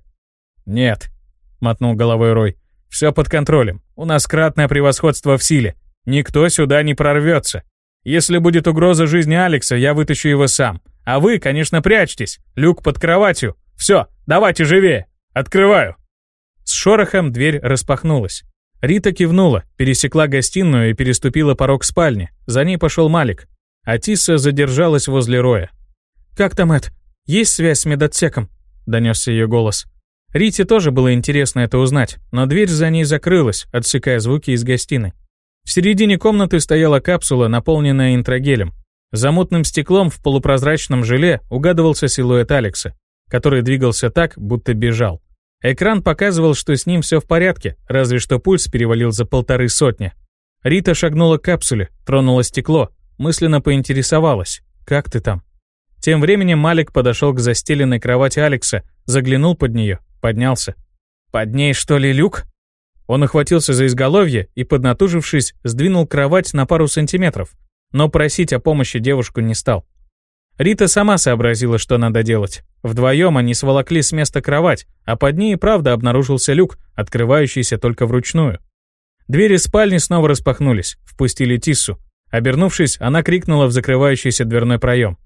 «Нет», — мотнул головой Рой. «Все под контролем. У нас кратное превосходство в силе. Никто сюда не прорвется. Если будет угроза жизни Алекса, я вытащу его сам. А вы, конечно, прячьтесь. Люк под кроватью. Все, давайте живее. Открываю». С шорохом дверь распахнулась. Рита кивнула, пересекла гостиную и переступила порог спальни. За ней пошел Малик. Атиса задержалась возле Роя. «Как там, Эд? Есть связь с медотсеком?» — донесся ее голос. Рите тоже было интересно это узнать, но дверь за ней закрылась, отсекая звуки из гостиной. В середине комнаты стояла капсула, наполненная интрагелем. За мутным стеклом в полупрозрачном желе угадывался силуэт Алекса, который двигался так, будто бежал. Экран показывал, что с ним все в порядке, разве что пульс перевалил за полторы сотни. Рита шагнула к капсуле, тронула стекло, мысленно поинтересовалась, «Как ты там?» Тем временем Малик подошел к застеленной кровати Алекса, заглянул под нее, поднялся. «Под ней что ли люк?» Он охватился за изголовье и, поднатужившись, сдвинул кровать на пару сантиметров, но просить о помощи девушку не стал. Рита сама сообразила, что надо делать. Вдвоем они сволокли с места кровать, а под ней правда обнаружился люк, открывающийся только вручную. Двери спальни снова распахнулись, впустили Тиссу. Обернувшись, она крикнула в закрывающийся дверной проем.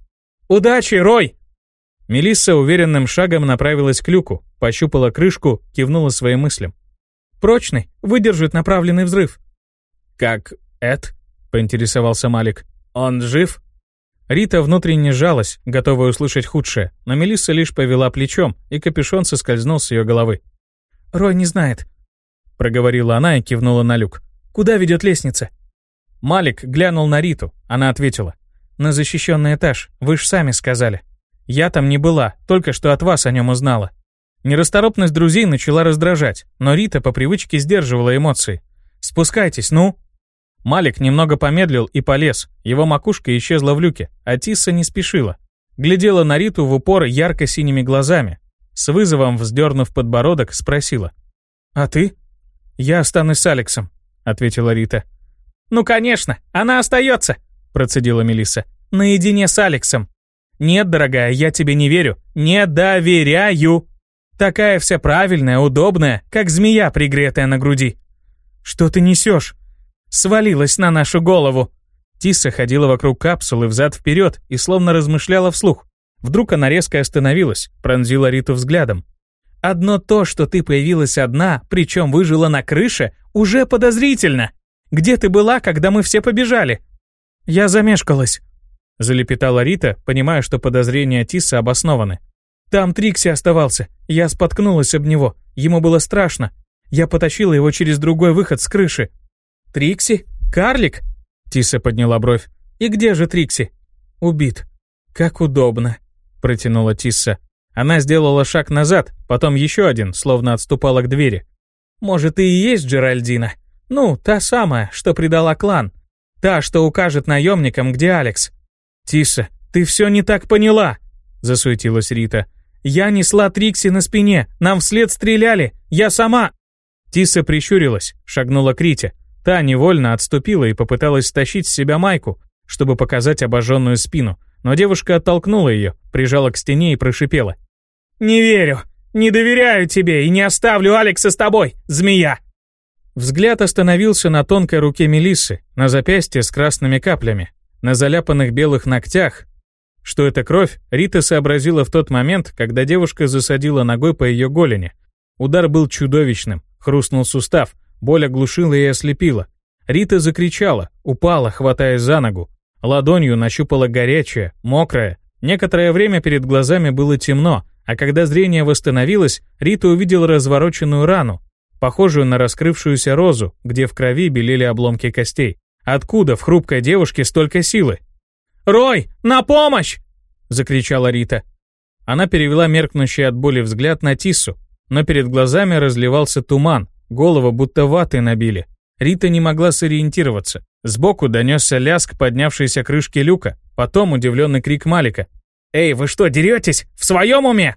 «Удачи, Рой!» Мелисса уверенным шагом направилась к люку, пощупала крышку, кивнула своим мыслям. «Прочный, выдержит направленный взрыв». «Как Эд?» — поинтересовался Малик. «Он жив?» Рита внутренне жалась, готовая услышать худшее, но Мелисса лишь повела плечом, и капюшон соскользнул с ее головы. «Рой не знает», — проговорила она и кивнула на люк. «Куда ведет лестница?» Малик глянул на Риту. Она ответила. «На защищенный этаж. Вы ж сами сказали. Я там не была, только что от вас о нем узнала». Нерасторопность друзей начала раздражать, но Рита по привычке сдерживала эмоции. «Спускайтесь, ну!» Малик немного помедлил и полез. Его макушка исчезла в люке, а Тисса не спешила. Глядела на Риту в упор ярко-синими глазами. С вызовом, вздернув подбородок, спросила. «А ты?» «Я останусь с Алексом», — ответила Рита. «Ну, конечно, она остается», — процедила Мелисса. «Наедине с Алексом». «Нет, дорогая, я тебе не верю. Не доверяю. Такая вся правильная, удобная, как змея, пригретая на груди». «Что ты несешь?» «Свалилась на нашу голову». Тисса ходила вокруг капсулы взад-вперед и словно размышляла вслух. Вдруг она резко остановилась, пронзила Риту взглядом. «Одно то, что ты появилась одна, причем выжила на крыше, уже подозрительно!» Где ты была, когда мы все побежали?» «Я замешкалась», — залепетала Рита, понимая, что подозрения Тисса обоснованы. «Там Трикси оставался. Я споткнулась об него. Ему было страшно. Я потащила его через другой выход с крыши». «Трикси? Карлик?» Тисса подняла бровь. «И где же Трикси?» «Убит». «Как удобно», — протянула Тисса. Она сделала шаг назад, потом еще один, словно отступала к двери. «Может, и есть Джеральдина?» Ну, та самая, что предала клан. Та, что укажет наемникам, где Алекс. «Тиса, ты все не так поняла!» — засуетилась Рита. «Я несла Трикси на спине, нам вслед стреляли, я сама...» Тиса прищурилась, шагнула к Рите. Та невольно отступила и попыталась стащить с себя майку, чтобы показать обожженную спину, но девушка оттолкнула ее, прижала к стене и прошипела. «Не верю! Не доверяю тебе и не оставлю Алекса с тобой, змея!» Взгляд остановился на тонкой руке Мелиссы, на запястье с красными каплями, на заляпанных белых ногтях. Что это кровь, Рита сообразила в тот момент, когда девушка засадила ногой по ее голени. Удар был чудовищным, хрустнул сустав, боль оглушила и ослепила. Рита закричала, упала, хватаясь за ногу. Ладонью нащупала горячее, мокрое. Некоторое время перед глазами было темно, а когда зрение восстановилось, Рита увидела развороченную рану, похожую на раскрывшуюся розу, где в крови белели обломки костей. Откуда в хрупкой девушке столько силы? «Рой, на помощь!» — закричала Рита. Она перевела меркнущий от боли взгляд на Тиссу, но перед глазами разливался туман, голову будто ватой набили. Рита не могла сориентироваться. Сбоку донесся лязг поднявшейся крышки люка, потом удивленный крик Малика. «Эй, вы что, деретесь? В своем уме?»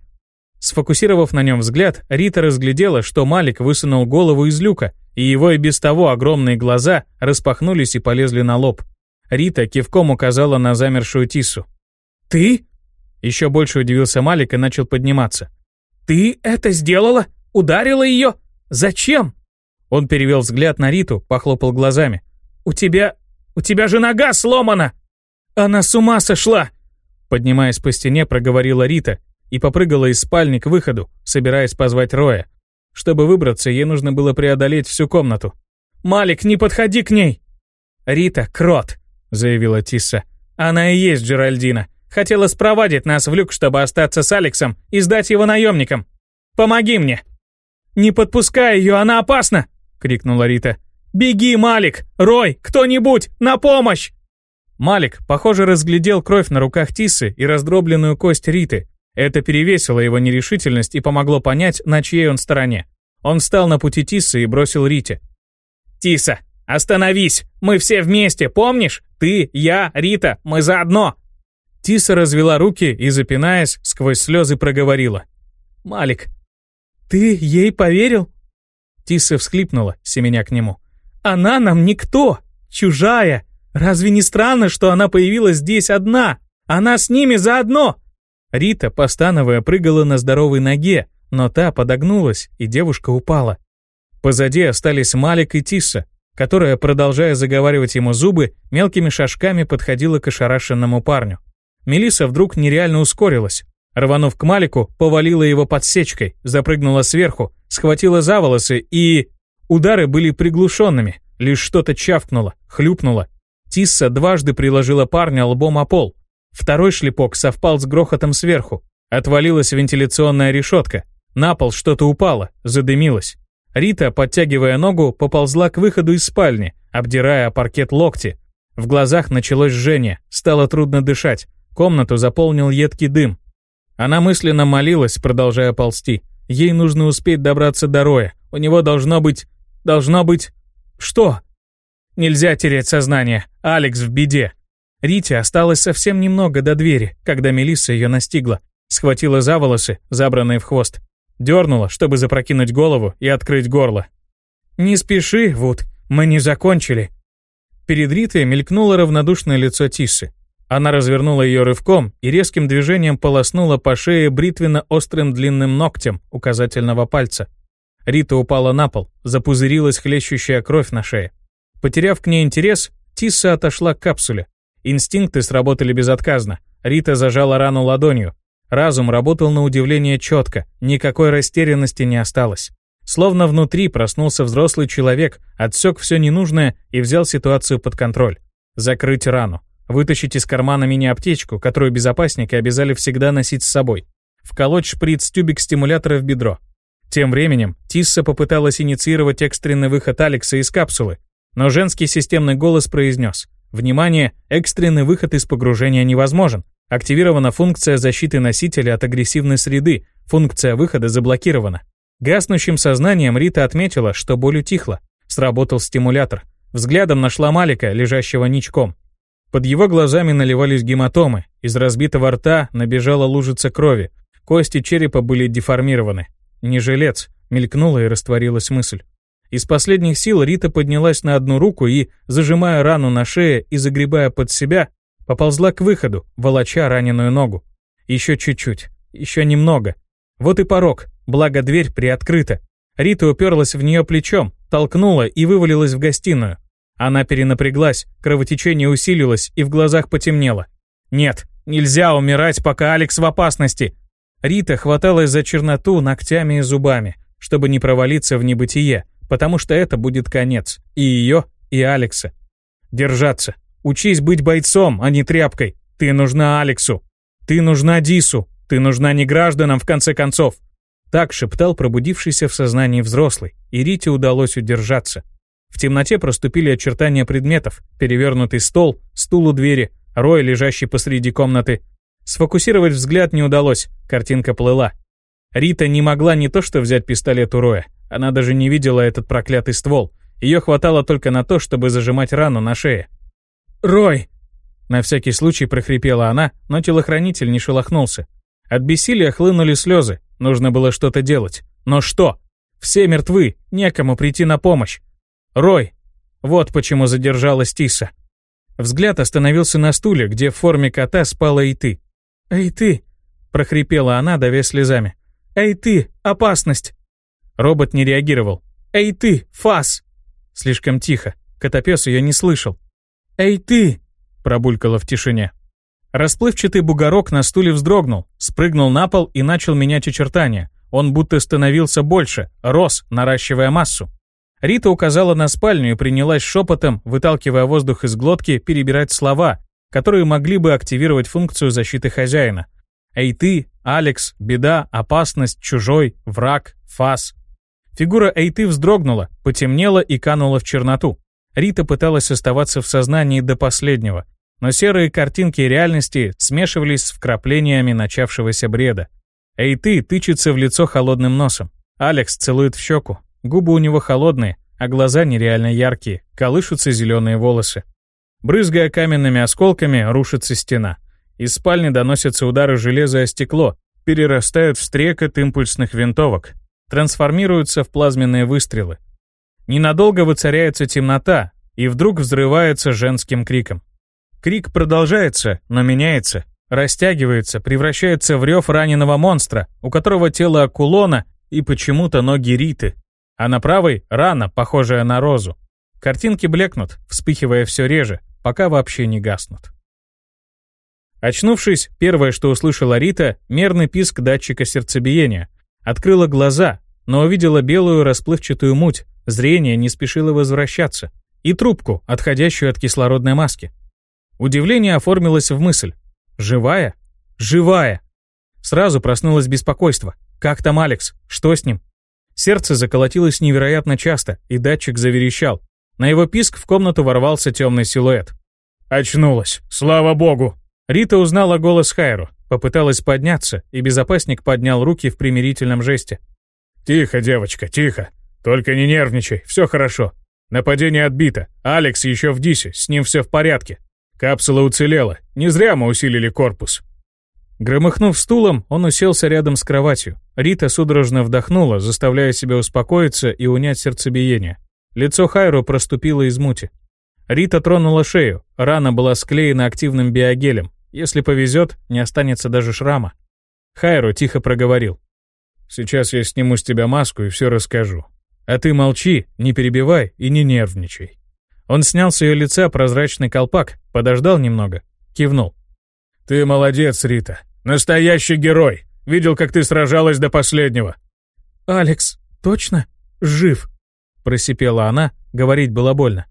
Сфокусировав на нем взгляд, Рита разглядела, что Малик высунул голову из люка, и его и без того огромные глаза распахнулись и полезли на лоб. Рита кивком указала на замершую Тису. «Ты?» Еще больше удивился Малик и начал подниматься. «Ты это сделала? Ударила ее? Зачем?» Он перевел взгляд на Риту, похлопал глазами. «У тебя... у тебя же нога сломана!» «Она с ума сошла!» Поднимаясь по стене, проговорила Рита, и попрыгала из спальни к выходу, собираясь позвать Роя. Чтобы выбраться, ей нужно было преодолеть всю комнату. «Малик, не подходи к ней!» «Рита, крот!» — заявила Тисса. «Она и есть Джеральдина. Хотела спровадить нас в люк, чтобы остаться с Алексом и сдать его наемникам. Помоги мне!» «Не подпускай ее, она опасна!» — крикнула Рита. «Беги, Малик! Рой! Кто-нибудь! На помощь!» Малик, похоже, разглядел кровь на руках Тиссы и раздробленную кость Риты, это перевесило его нерешительность и помогло понять, на чьей он стороне. Он встал на пути Тисы и бросил Рите. «Тиса, остановись! Мы все вместе, помнишь? Ты, я, Рита, мы заодно!» Тиса развела руки и, запинаясь, сквозь слезы проговорила. «Малик, ты ей поверил?» Тиса всхлипнула, семеня к нему. «Она нам никто! Чужая! Разве не странно, что она появилась здесь одна? Она с ними заодно!» Рита, постановая, прыгала на здоровой ноге, но та подогнулась, и девушка упала. Позади остались Малик и Тисса, которая, продолжая заговаривать ему зубы, мелкими шажками подходила к ошарашенному парню. Мелиса вдруг нереально ускорилась. Рванув к Малику, повалила его подсечкой, запрыгнула сверху, схватила за волосы и... Удары были приглушенными, лишь что-то чавкнуло, хлюпнуло. Тисса дважды приложила парня лбом о пол, Второй шлепок совпал с грохотом сверху. Отвалилась вентиляционная решетка. На пол что-то упало, задымилось. Рита, подтягивая ногу, поползла к выходу из спальни, обдирая паркет локти. В глазах началось жжение, стало трудно дышать. Комнату заполнил едкий дым. Она мысленно молилась, продолжая ползти. Ей нужно успеть добраться до Роя. У него должно быть... Должно быть... Что? Нельзя терять сознание. Алекс в беде. Рите осталось совсем немного до двери, когда Мелисса ее настигла. Схватила за волосы, забранные в хвост. Дернула, чтобы запрокинуть голову и открыть горло. «Не спеши, Вуд, мы не закончили». Перед Ритой мелькнуло равнодушное лицо Тиссы. Она развернула ее рывком и резким движением полоснула по шее бритвенно-острым длинным ногтем указательного пальца. Рита упала на пол, запузырилась хлещущая кровь на шее. Потеряв к ней интерес, Тисса отошла к капсуле, Инстинкты сработали безотказно. Рита зажала рану ладонью. Разум работал на удивление четко, никакой растерянности не осталось. Словно внутри проснулся взрослый человек, отсек все ненужное и взял ситуацию под контроль. Закрыть рану. Вытащить из кармана мини-аптечку, которую безопасники обязали всегда носить с собой. Вколоть шприц-тюбик стимулятора в бедро. Тем временем Тисса попыталась инициировать экстренный выход Алекса из капсулы, но женский системный голос произнес Внимание, экстренный выход из погружения невозможен. Активирована функция защиты носителя от агрессивной среды, функция выхода заблокирована. Гаснущим сознанием Рита отметила, что боль утихла. Сработал стимулятор. Взглядом нашла Малика, лежащего ничком. Под его глазами наливались гематомы, из разбитого рта набежала лужица крови, кости черепа были деформированы. Не жилец, мелькнула и растворилась мысль. Из последних сил Рита поднялась на одну руку и, зажимая рану на шее и загребая под себя, Поползла к выходу, волоча раненую ногу. Еще чуть-чуть, еще немного. Вот и порог, благо дверь приоткрыта. Рита уперлась в нее плечом, толкнула и вывалилась в гостиную. Она перенапряглась, кровотечение усилилось и в глазах потемнело. Нет, нельзя умирать, пока Алекс в опасности. Рита хваталась за черноту ногтями и зубами, чтобы не провалиться в небытие, потому что это будет конец. И ее, и Алекса. Держаться. Учись быть бойцом, а не тряпкой. Ты нужна Алексу. Ты нужна Дису. Ты нужна не гражданам, в конце концов. Так шептал пробудившийся в сознании взрослый, и Рите удалось удержаться. В темноте проступили очертания предметов, перевернутый стол, стул у двери, Рой, лежащий посреди комнаты. Сфокусировать взгляд не удалось, картинка плыла. Рита не могла не то что взять пистолет у Роя, она даже не видела этот проклятый ствол. Ее хватало только на то, чтобы зажимать рану на шее. «Рой!» На всякий случай прохрипела она, но телохранитель не шелохнулся. От бессилия хлынули слезы, нужно было что-то делать. Но что? Все мертвы, некому прийти на помощь. Рой! Вот почему задержалась Тиса. Взгляд остановился на стуле, где в форме кота спала и ты. «Эй ты!» — прохрипела она, давя слезами. «Эй ты! Опасность!» Робот не реагировал. «Эй ты! Фас!» Слишком тихо. Котопес ее не слышал. «Эй ты!» — пробулькало в тишине. Расплывчатый бугорок на стуле вздрогнул, спрыгнул на пол и начал менять очертания. Он будто становился больше, рос, наращивая массу. Рита указала на спальню и принялась шепотом, выталкивая воздух из глотки, перебирать слова, которые могли бы активировать функцию защиты хозяина. «Эй ты», «Алекс», «Беда», «Опасность», «Чужой», «Враг», «Фас». Фигура «Эй ты» вздрогнула, потемнела и канула в черноту. Рита пыталась оставаться в сознании до последнего, но серые картинки реальности смешивались с вкраплениями начавшегося бреда. «Эй ты» тычется в лицо холодным носом. Алекс целует в щеку. Губы у него холодные, а глаза нереально яркие, колышутся зеленые волосы. Брызгая каменными осколками, рушится стена. Из спальни доносятся удары железа о стекло, перерастают в стрекот импульсных винтовок, трансформируются в плазменные выстрелы. Ненадолго воцаряется темнота, и вдруг взрывается женским криком. Крик продолжается, но меняется, растягивается, превращается в рев раненого монстра, у которого тело акулона и почему-то ноги Риты, а на правой — рана, похожая на розу. Картинки блекнут, вспыхивая все реже, пока вообще не гаснут. Очнувшись, первое, что услышала Рита — мерный писк датчика сердцебиения. Открыла глаза, но увидела белую расплывчатую муть, зрение не спешило возвращаться, и трубку, отходящую от кислородной маски. Удивление оформилось в мысль. «Живая? Живая!» Сразу проснулось беспокойство. «Как там Алекс? Что с ним?» Сердце заколотилось невероятно часто, и датчик заверещал. На его писк в комнату ворвался темный силуэт. «Очнулась! Слава богу!» Рита узнала голос Хайру, попыталась подняться, и безопасник поднял руки в примирительном жесте. «Тихо, девочка, тихо. Только не нервничай, все хорошо. Нападение отбито. Алекс еще в Дисе, с ним все в порядке. Капсула уцелела. Не зря мы усилили корпус. Громыхнув стулом, он уселся рядом с кроватью. Рита судорожно вдохнула, заставляя себя успокоиться и унять сердцебиение. Лицо Хайру проступило из мути. Рита тронула шею, рана была склеена активным биогелем. Если повезет, не останется даже шрама. Хайру тихо проговорил. «Сейчас я сниму с тебя маску и все расскажу. А ты молчи, не перебивай и не нервничай». Он снял с ее лица прозрачный колпак, подождал немного, кивнул. «Ты молодец, Рита. Настоящий герой. Видел, как ты сражалась до последнего». «Алекс, точно? Жив?» Просипела она, говорить было больно.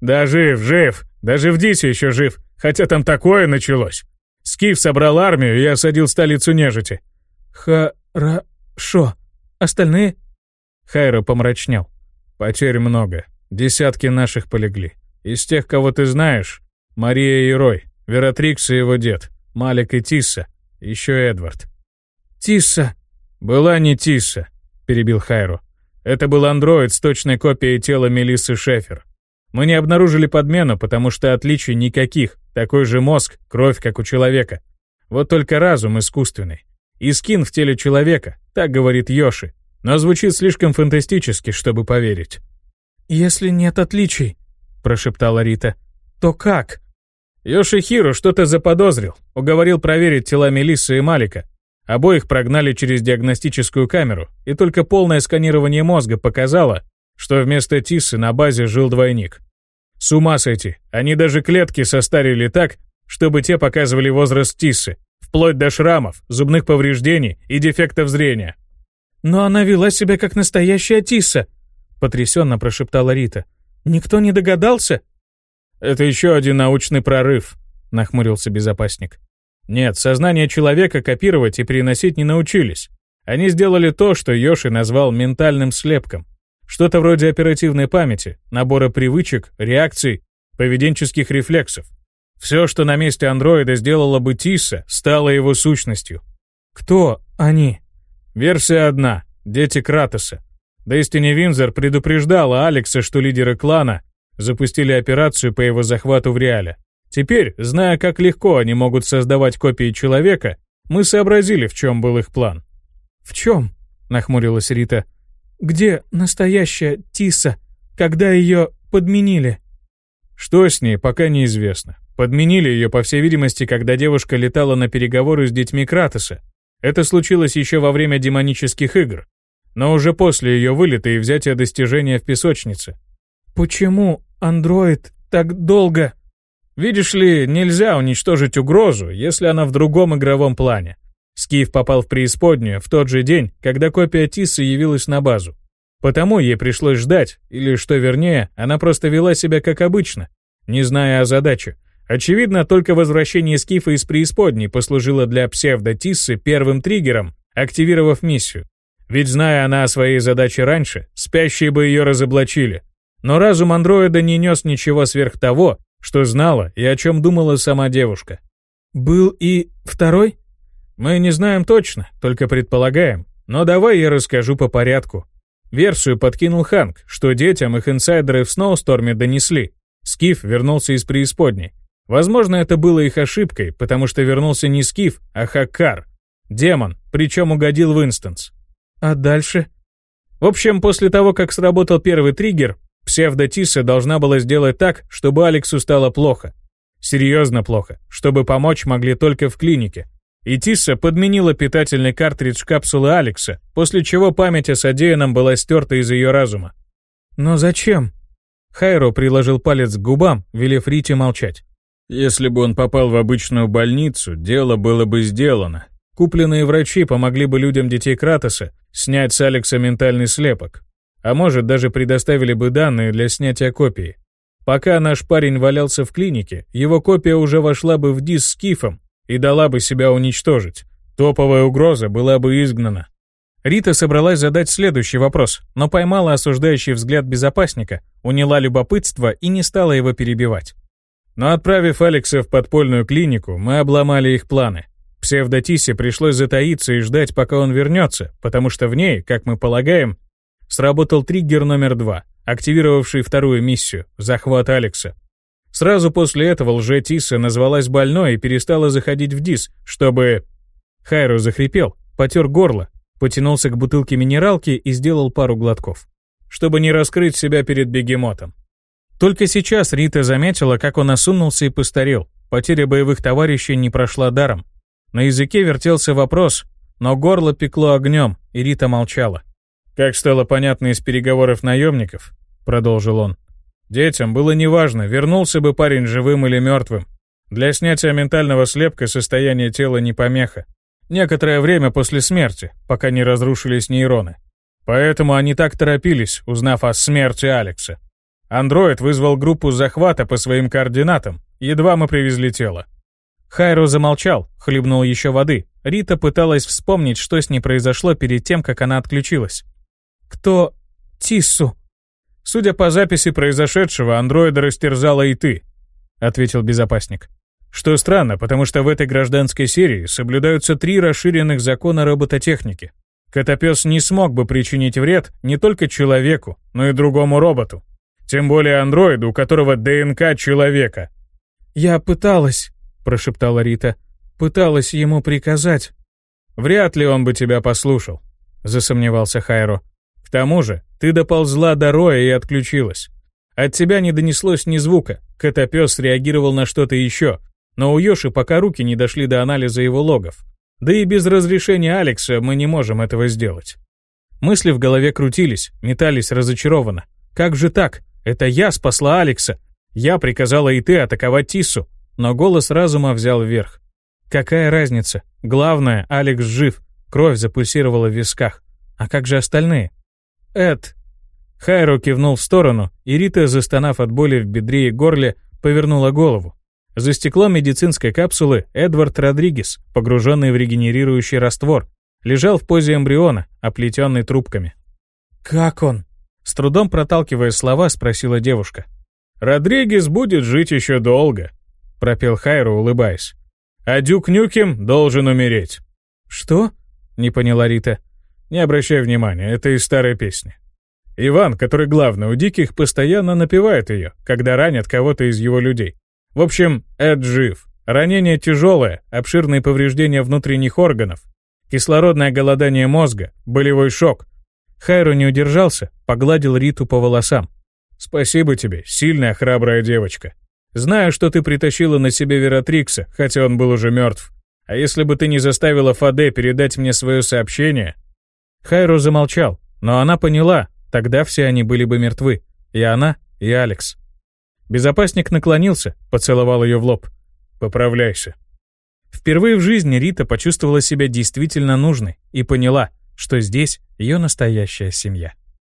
«Да жив, жив. Даже в Дисе еще жив. Хотя там такое началось. Скиф собрал армию и осадил столицу нежити». «Хорошо. Остальные?» Хайро помрачнел. «Потерь много. Десятки наших полегли. Из тех, кого ты знаешь, Мария и Рой. Вератрикс и его дед, Малик и Тисса, еще Эдвард. «Тисса!» «Была не Тисса», — перебил Хайру. «Это был андроид с точной копией тела Мелиссы Шефер. Мы не обнаружили подмену, потому что отличий никаких, такой же мозг, кровь, как у человека. Вот только разум искусственный. И скин в теле человека, так говорит Йоши, но звучит слишком фантастически, чтобы поверить». «Если нет отличий», — прошептала Рита, — «то как?» Йошихиру что-то заподозрил, уговорил проверить тела Мелиссы и Малика. Обоих прогнали через диагностическую камеру, и только полное сканирование мозга показало, что вместо Тиссы на базе жил двойник. С ума сойти, они даже клетки состарили так, чтобы те показывали возраст Тиссы, вплоть до шрамов, зубных повреждений и дефектов зрения. «Но она вела себя как настоящая Тисса», — потрясенно прошептала Рита. «Никто не догадался?» «Это еще один научный прорыв», — нахмурился безопасник. «Нет, сознание человека копировать и переносить не научились. Они сделали то, что Йоши назвал ментальным слепком. Что-то вроде оперативной памяти, набора привычек, реакций, поведенческих рефлексов. Все, что на месте андроида сделала бы Тисса, стало его сущностью. «Кто они?» Версия одна — дети Кратоса. Дестини Винзер предупреждала Алекса, что лидеры клана запустили операцию по его захвату в Реале. Теперь, зная, как легко они могут создавать копии человека, мы сообразили, в чем был их план. «В чем?» — нахмурилась Рита. «Где настоящая Тиса, когда ее подменили?» Что с ней, пока неизвестно. Подменили ее, по всей видимости, когда девушка летала на переговоры с детьми Кратоса. Это случилось еще во время демонических игр, но уже после ее вылета и взятия достижения в песочнице. «Почему андроид так долго?» Видишь ли, нельзя уничтожить угрозу, если она в другом игровом плане. Скиф попал в преисподнюю в тот же день, когда копия Тиссы явилась на базу. Потому ей пришлось ждать, или, что вернее, она просто вела себя как обычно, не зная о задаче. Очевидно, только возвращение Скифа из преисподней послужило для псевдо-Тиссы первым триггером, активировав миссию. Ведь зная она о своей задаче раньше, спящие бы ее разоблачили. Но разум андроида не нес ничего сверх того, что знала и о чем думала сама девушка. «Был и второй?» «Мы не знаем точно, только предполагаем. Но давай я расскажу по порядку». Версию подкинул Ханк, что детям их инсайдеры в Сноусторме донесли. Скиф вернулся из преисподней. Возможно, это было их ошибкой, потому что вернулся не Скиф, а Хаккар. Демон, причем угодил в инстанс. А дальше? В общем, после того, как сработал первый триггер, Псевдотисса должна была сделать так, чтобы Алексу стало плохо. Серьезно плохо, чтобы помочь могли только в клинике. И Тисса подменила питательный картридж капсулы Алекса, после чего память о содеянном была стерта из ее разума. «Но зачем?» Хайро приложил палец к губам, велев Рите молчать. Если бы он попал в обычную больницу, дело было бы сделано. Купленные врачи помогли бы людям детей Кратоса снять с Алекса ментальный слепок, а может, даже предоставили бы данные для снятия копии. Пока наш парень валялся в клинике, его копия уже вошла бы в дис с кифом и дала бы себя уничтожить. Топовая угроза была бы изгнана. Рита собралась задать следующий вопрос, но поймала осуждающий взгляд безопасника, уняла любопытство и не стала его перебивать. Но отправив Алекса в подпольную клинику, мы обломали их планы. Псевдотисе пришлось затаиться и ждать, пока он вернется, потому что в ней, как мы полагаем, сработал триггер номер два, активировавший вторую миссию — захват Алекса. Сразу после этого лже-Тиса назвалась больной и перестала заходить в ДИС, чтобы... Хайру захрипел, потер горло, потянулся к бутылке минералки и сделал пару глотков, чтобы не раскрыть себя перед бегемотом. Только сейчас Рита заметила, как он осунулся и постарел. Потеря боевых товарищей не прошла даром. На языке вертелся вопрос, но горло пекло огнем, и Рита молчала. Как стало понятно из переговоров наемников, продолжил он, детям было неважно, вернулся бы парень живым или мертвым. Для снятия ментального слепка состояние тела не помеха. Некоторое время после смерти, пока не разрушились нейроны. Поэтому они так торопились, узнав о смерти Алекса. Андроид вызвал группу захвата по своим координатам, едва мы привезли тело. Хайро замолчал, хлебнул еще воды. Рита пыталась вспомнить, что с ней произошло перед тем, как она отключилась. «Кто Тиссу?» «Судя по записи произошедшего, андроида растерзала и ты», — ответил безопасник. Что странно, потому что в этой гражданской серии соблюдаются три расширенных закона робототехники. Котопес не смог бы причинить вред не только человеку, но и другому роботу. Тем более андроиду, у которого ДНК человека. «Я пыталась», — прошептала Рита. «Пыталась ему приказать». «Вряд ли он бы тебя послушал», — засомневался Хайро тому же, ты доползла до Роя и отключилась. От тебя не донеслось ни звука, котопес реагировал на что-то еще, но у Йоши пока руки не дошли до анализа его логов. Да и без разрешения Алекса мы не можем этого сделать. Мысли в голове крутились, метались разочарованно. Как же так? Это я спасла Алекса. Я приказала и ты атаковать Тиссу. Но голос разума взял вверх. Какая разница? Главное, Алекс жив. Кровь запульсировала в висках. А как же остальные? Эд. Хайро кивнул в сторону, и Рита, застонав от боли в бедре и горле, повернула голову. За стеклом медицинской капсулы Эдвард Родригес, погруженный в регенерирующий раствор, лежал в позе эмбриона, оплетенный трубками. «Как он?» С трудом проталкивая слова, спросила девушка. «Родригес будет жить еще долго», — пропел Хайру, улыбаясь. «А Дюк Нюкем должен умереть». «Что?» — не поняла Рита. «Не обращай внимания, это из старой песни». Иван, который главный у диких, постоянно напевает ее, когда ранят кого-то из его людей. В общем, Эд жив. Ранение тяжелое, обширные повреждения внутренних органов, кислородное голодание мозга, болевой шок. Хайру не удержался, погладил Риту по волосам. «Спасибо тебе, сильная, храбрая девочка. Знаю, что ты притащила на себе Вератрикса, хотя он был уже мертв. А если бы ты не заставила Фаде передать мне свое сообщение...» Хайру замолчал, но она поняла, тогда все они были бы мертвы. И она, и Алекс. Безопасник наклонился, поцеловал ее в лоб. «Поправляйся». Впервые в жизни Рита почувствовала себя действительно нужной и поняла, что здесь ее настоящая семья.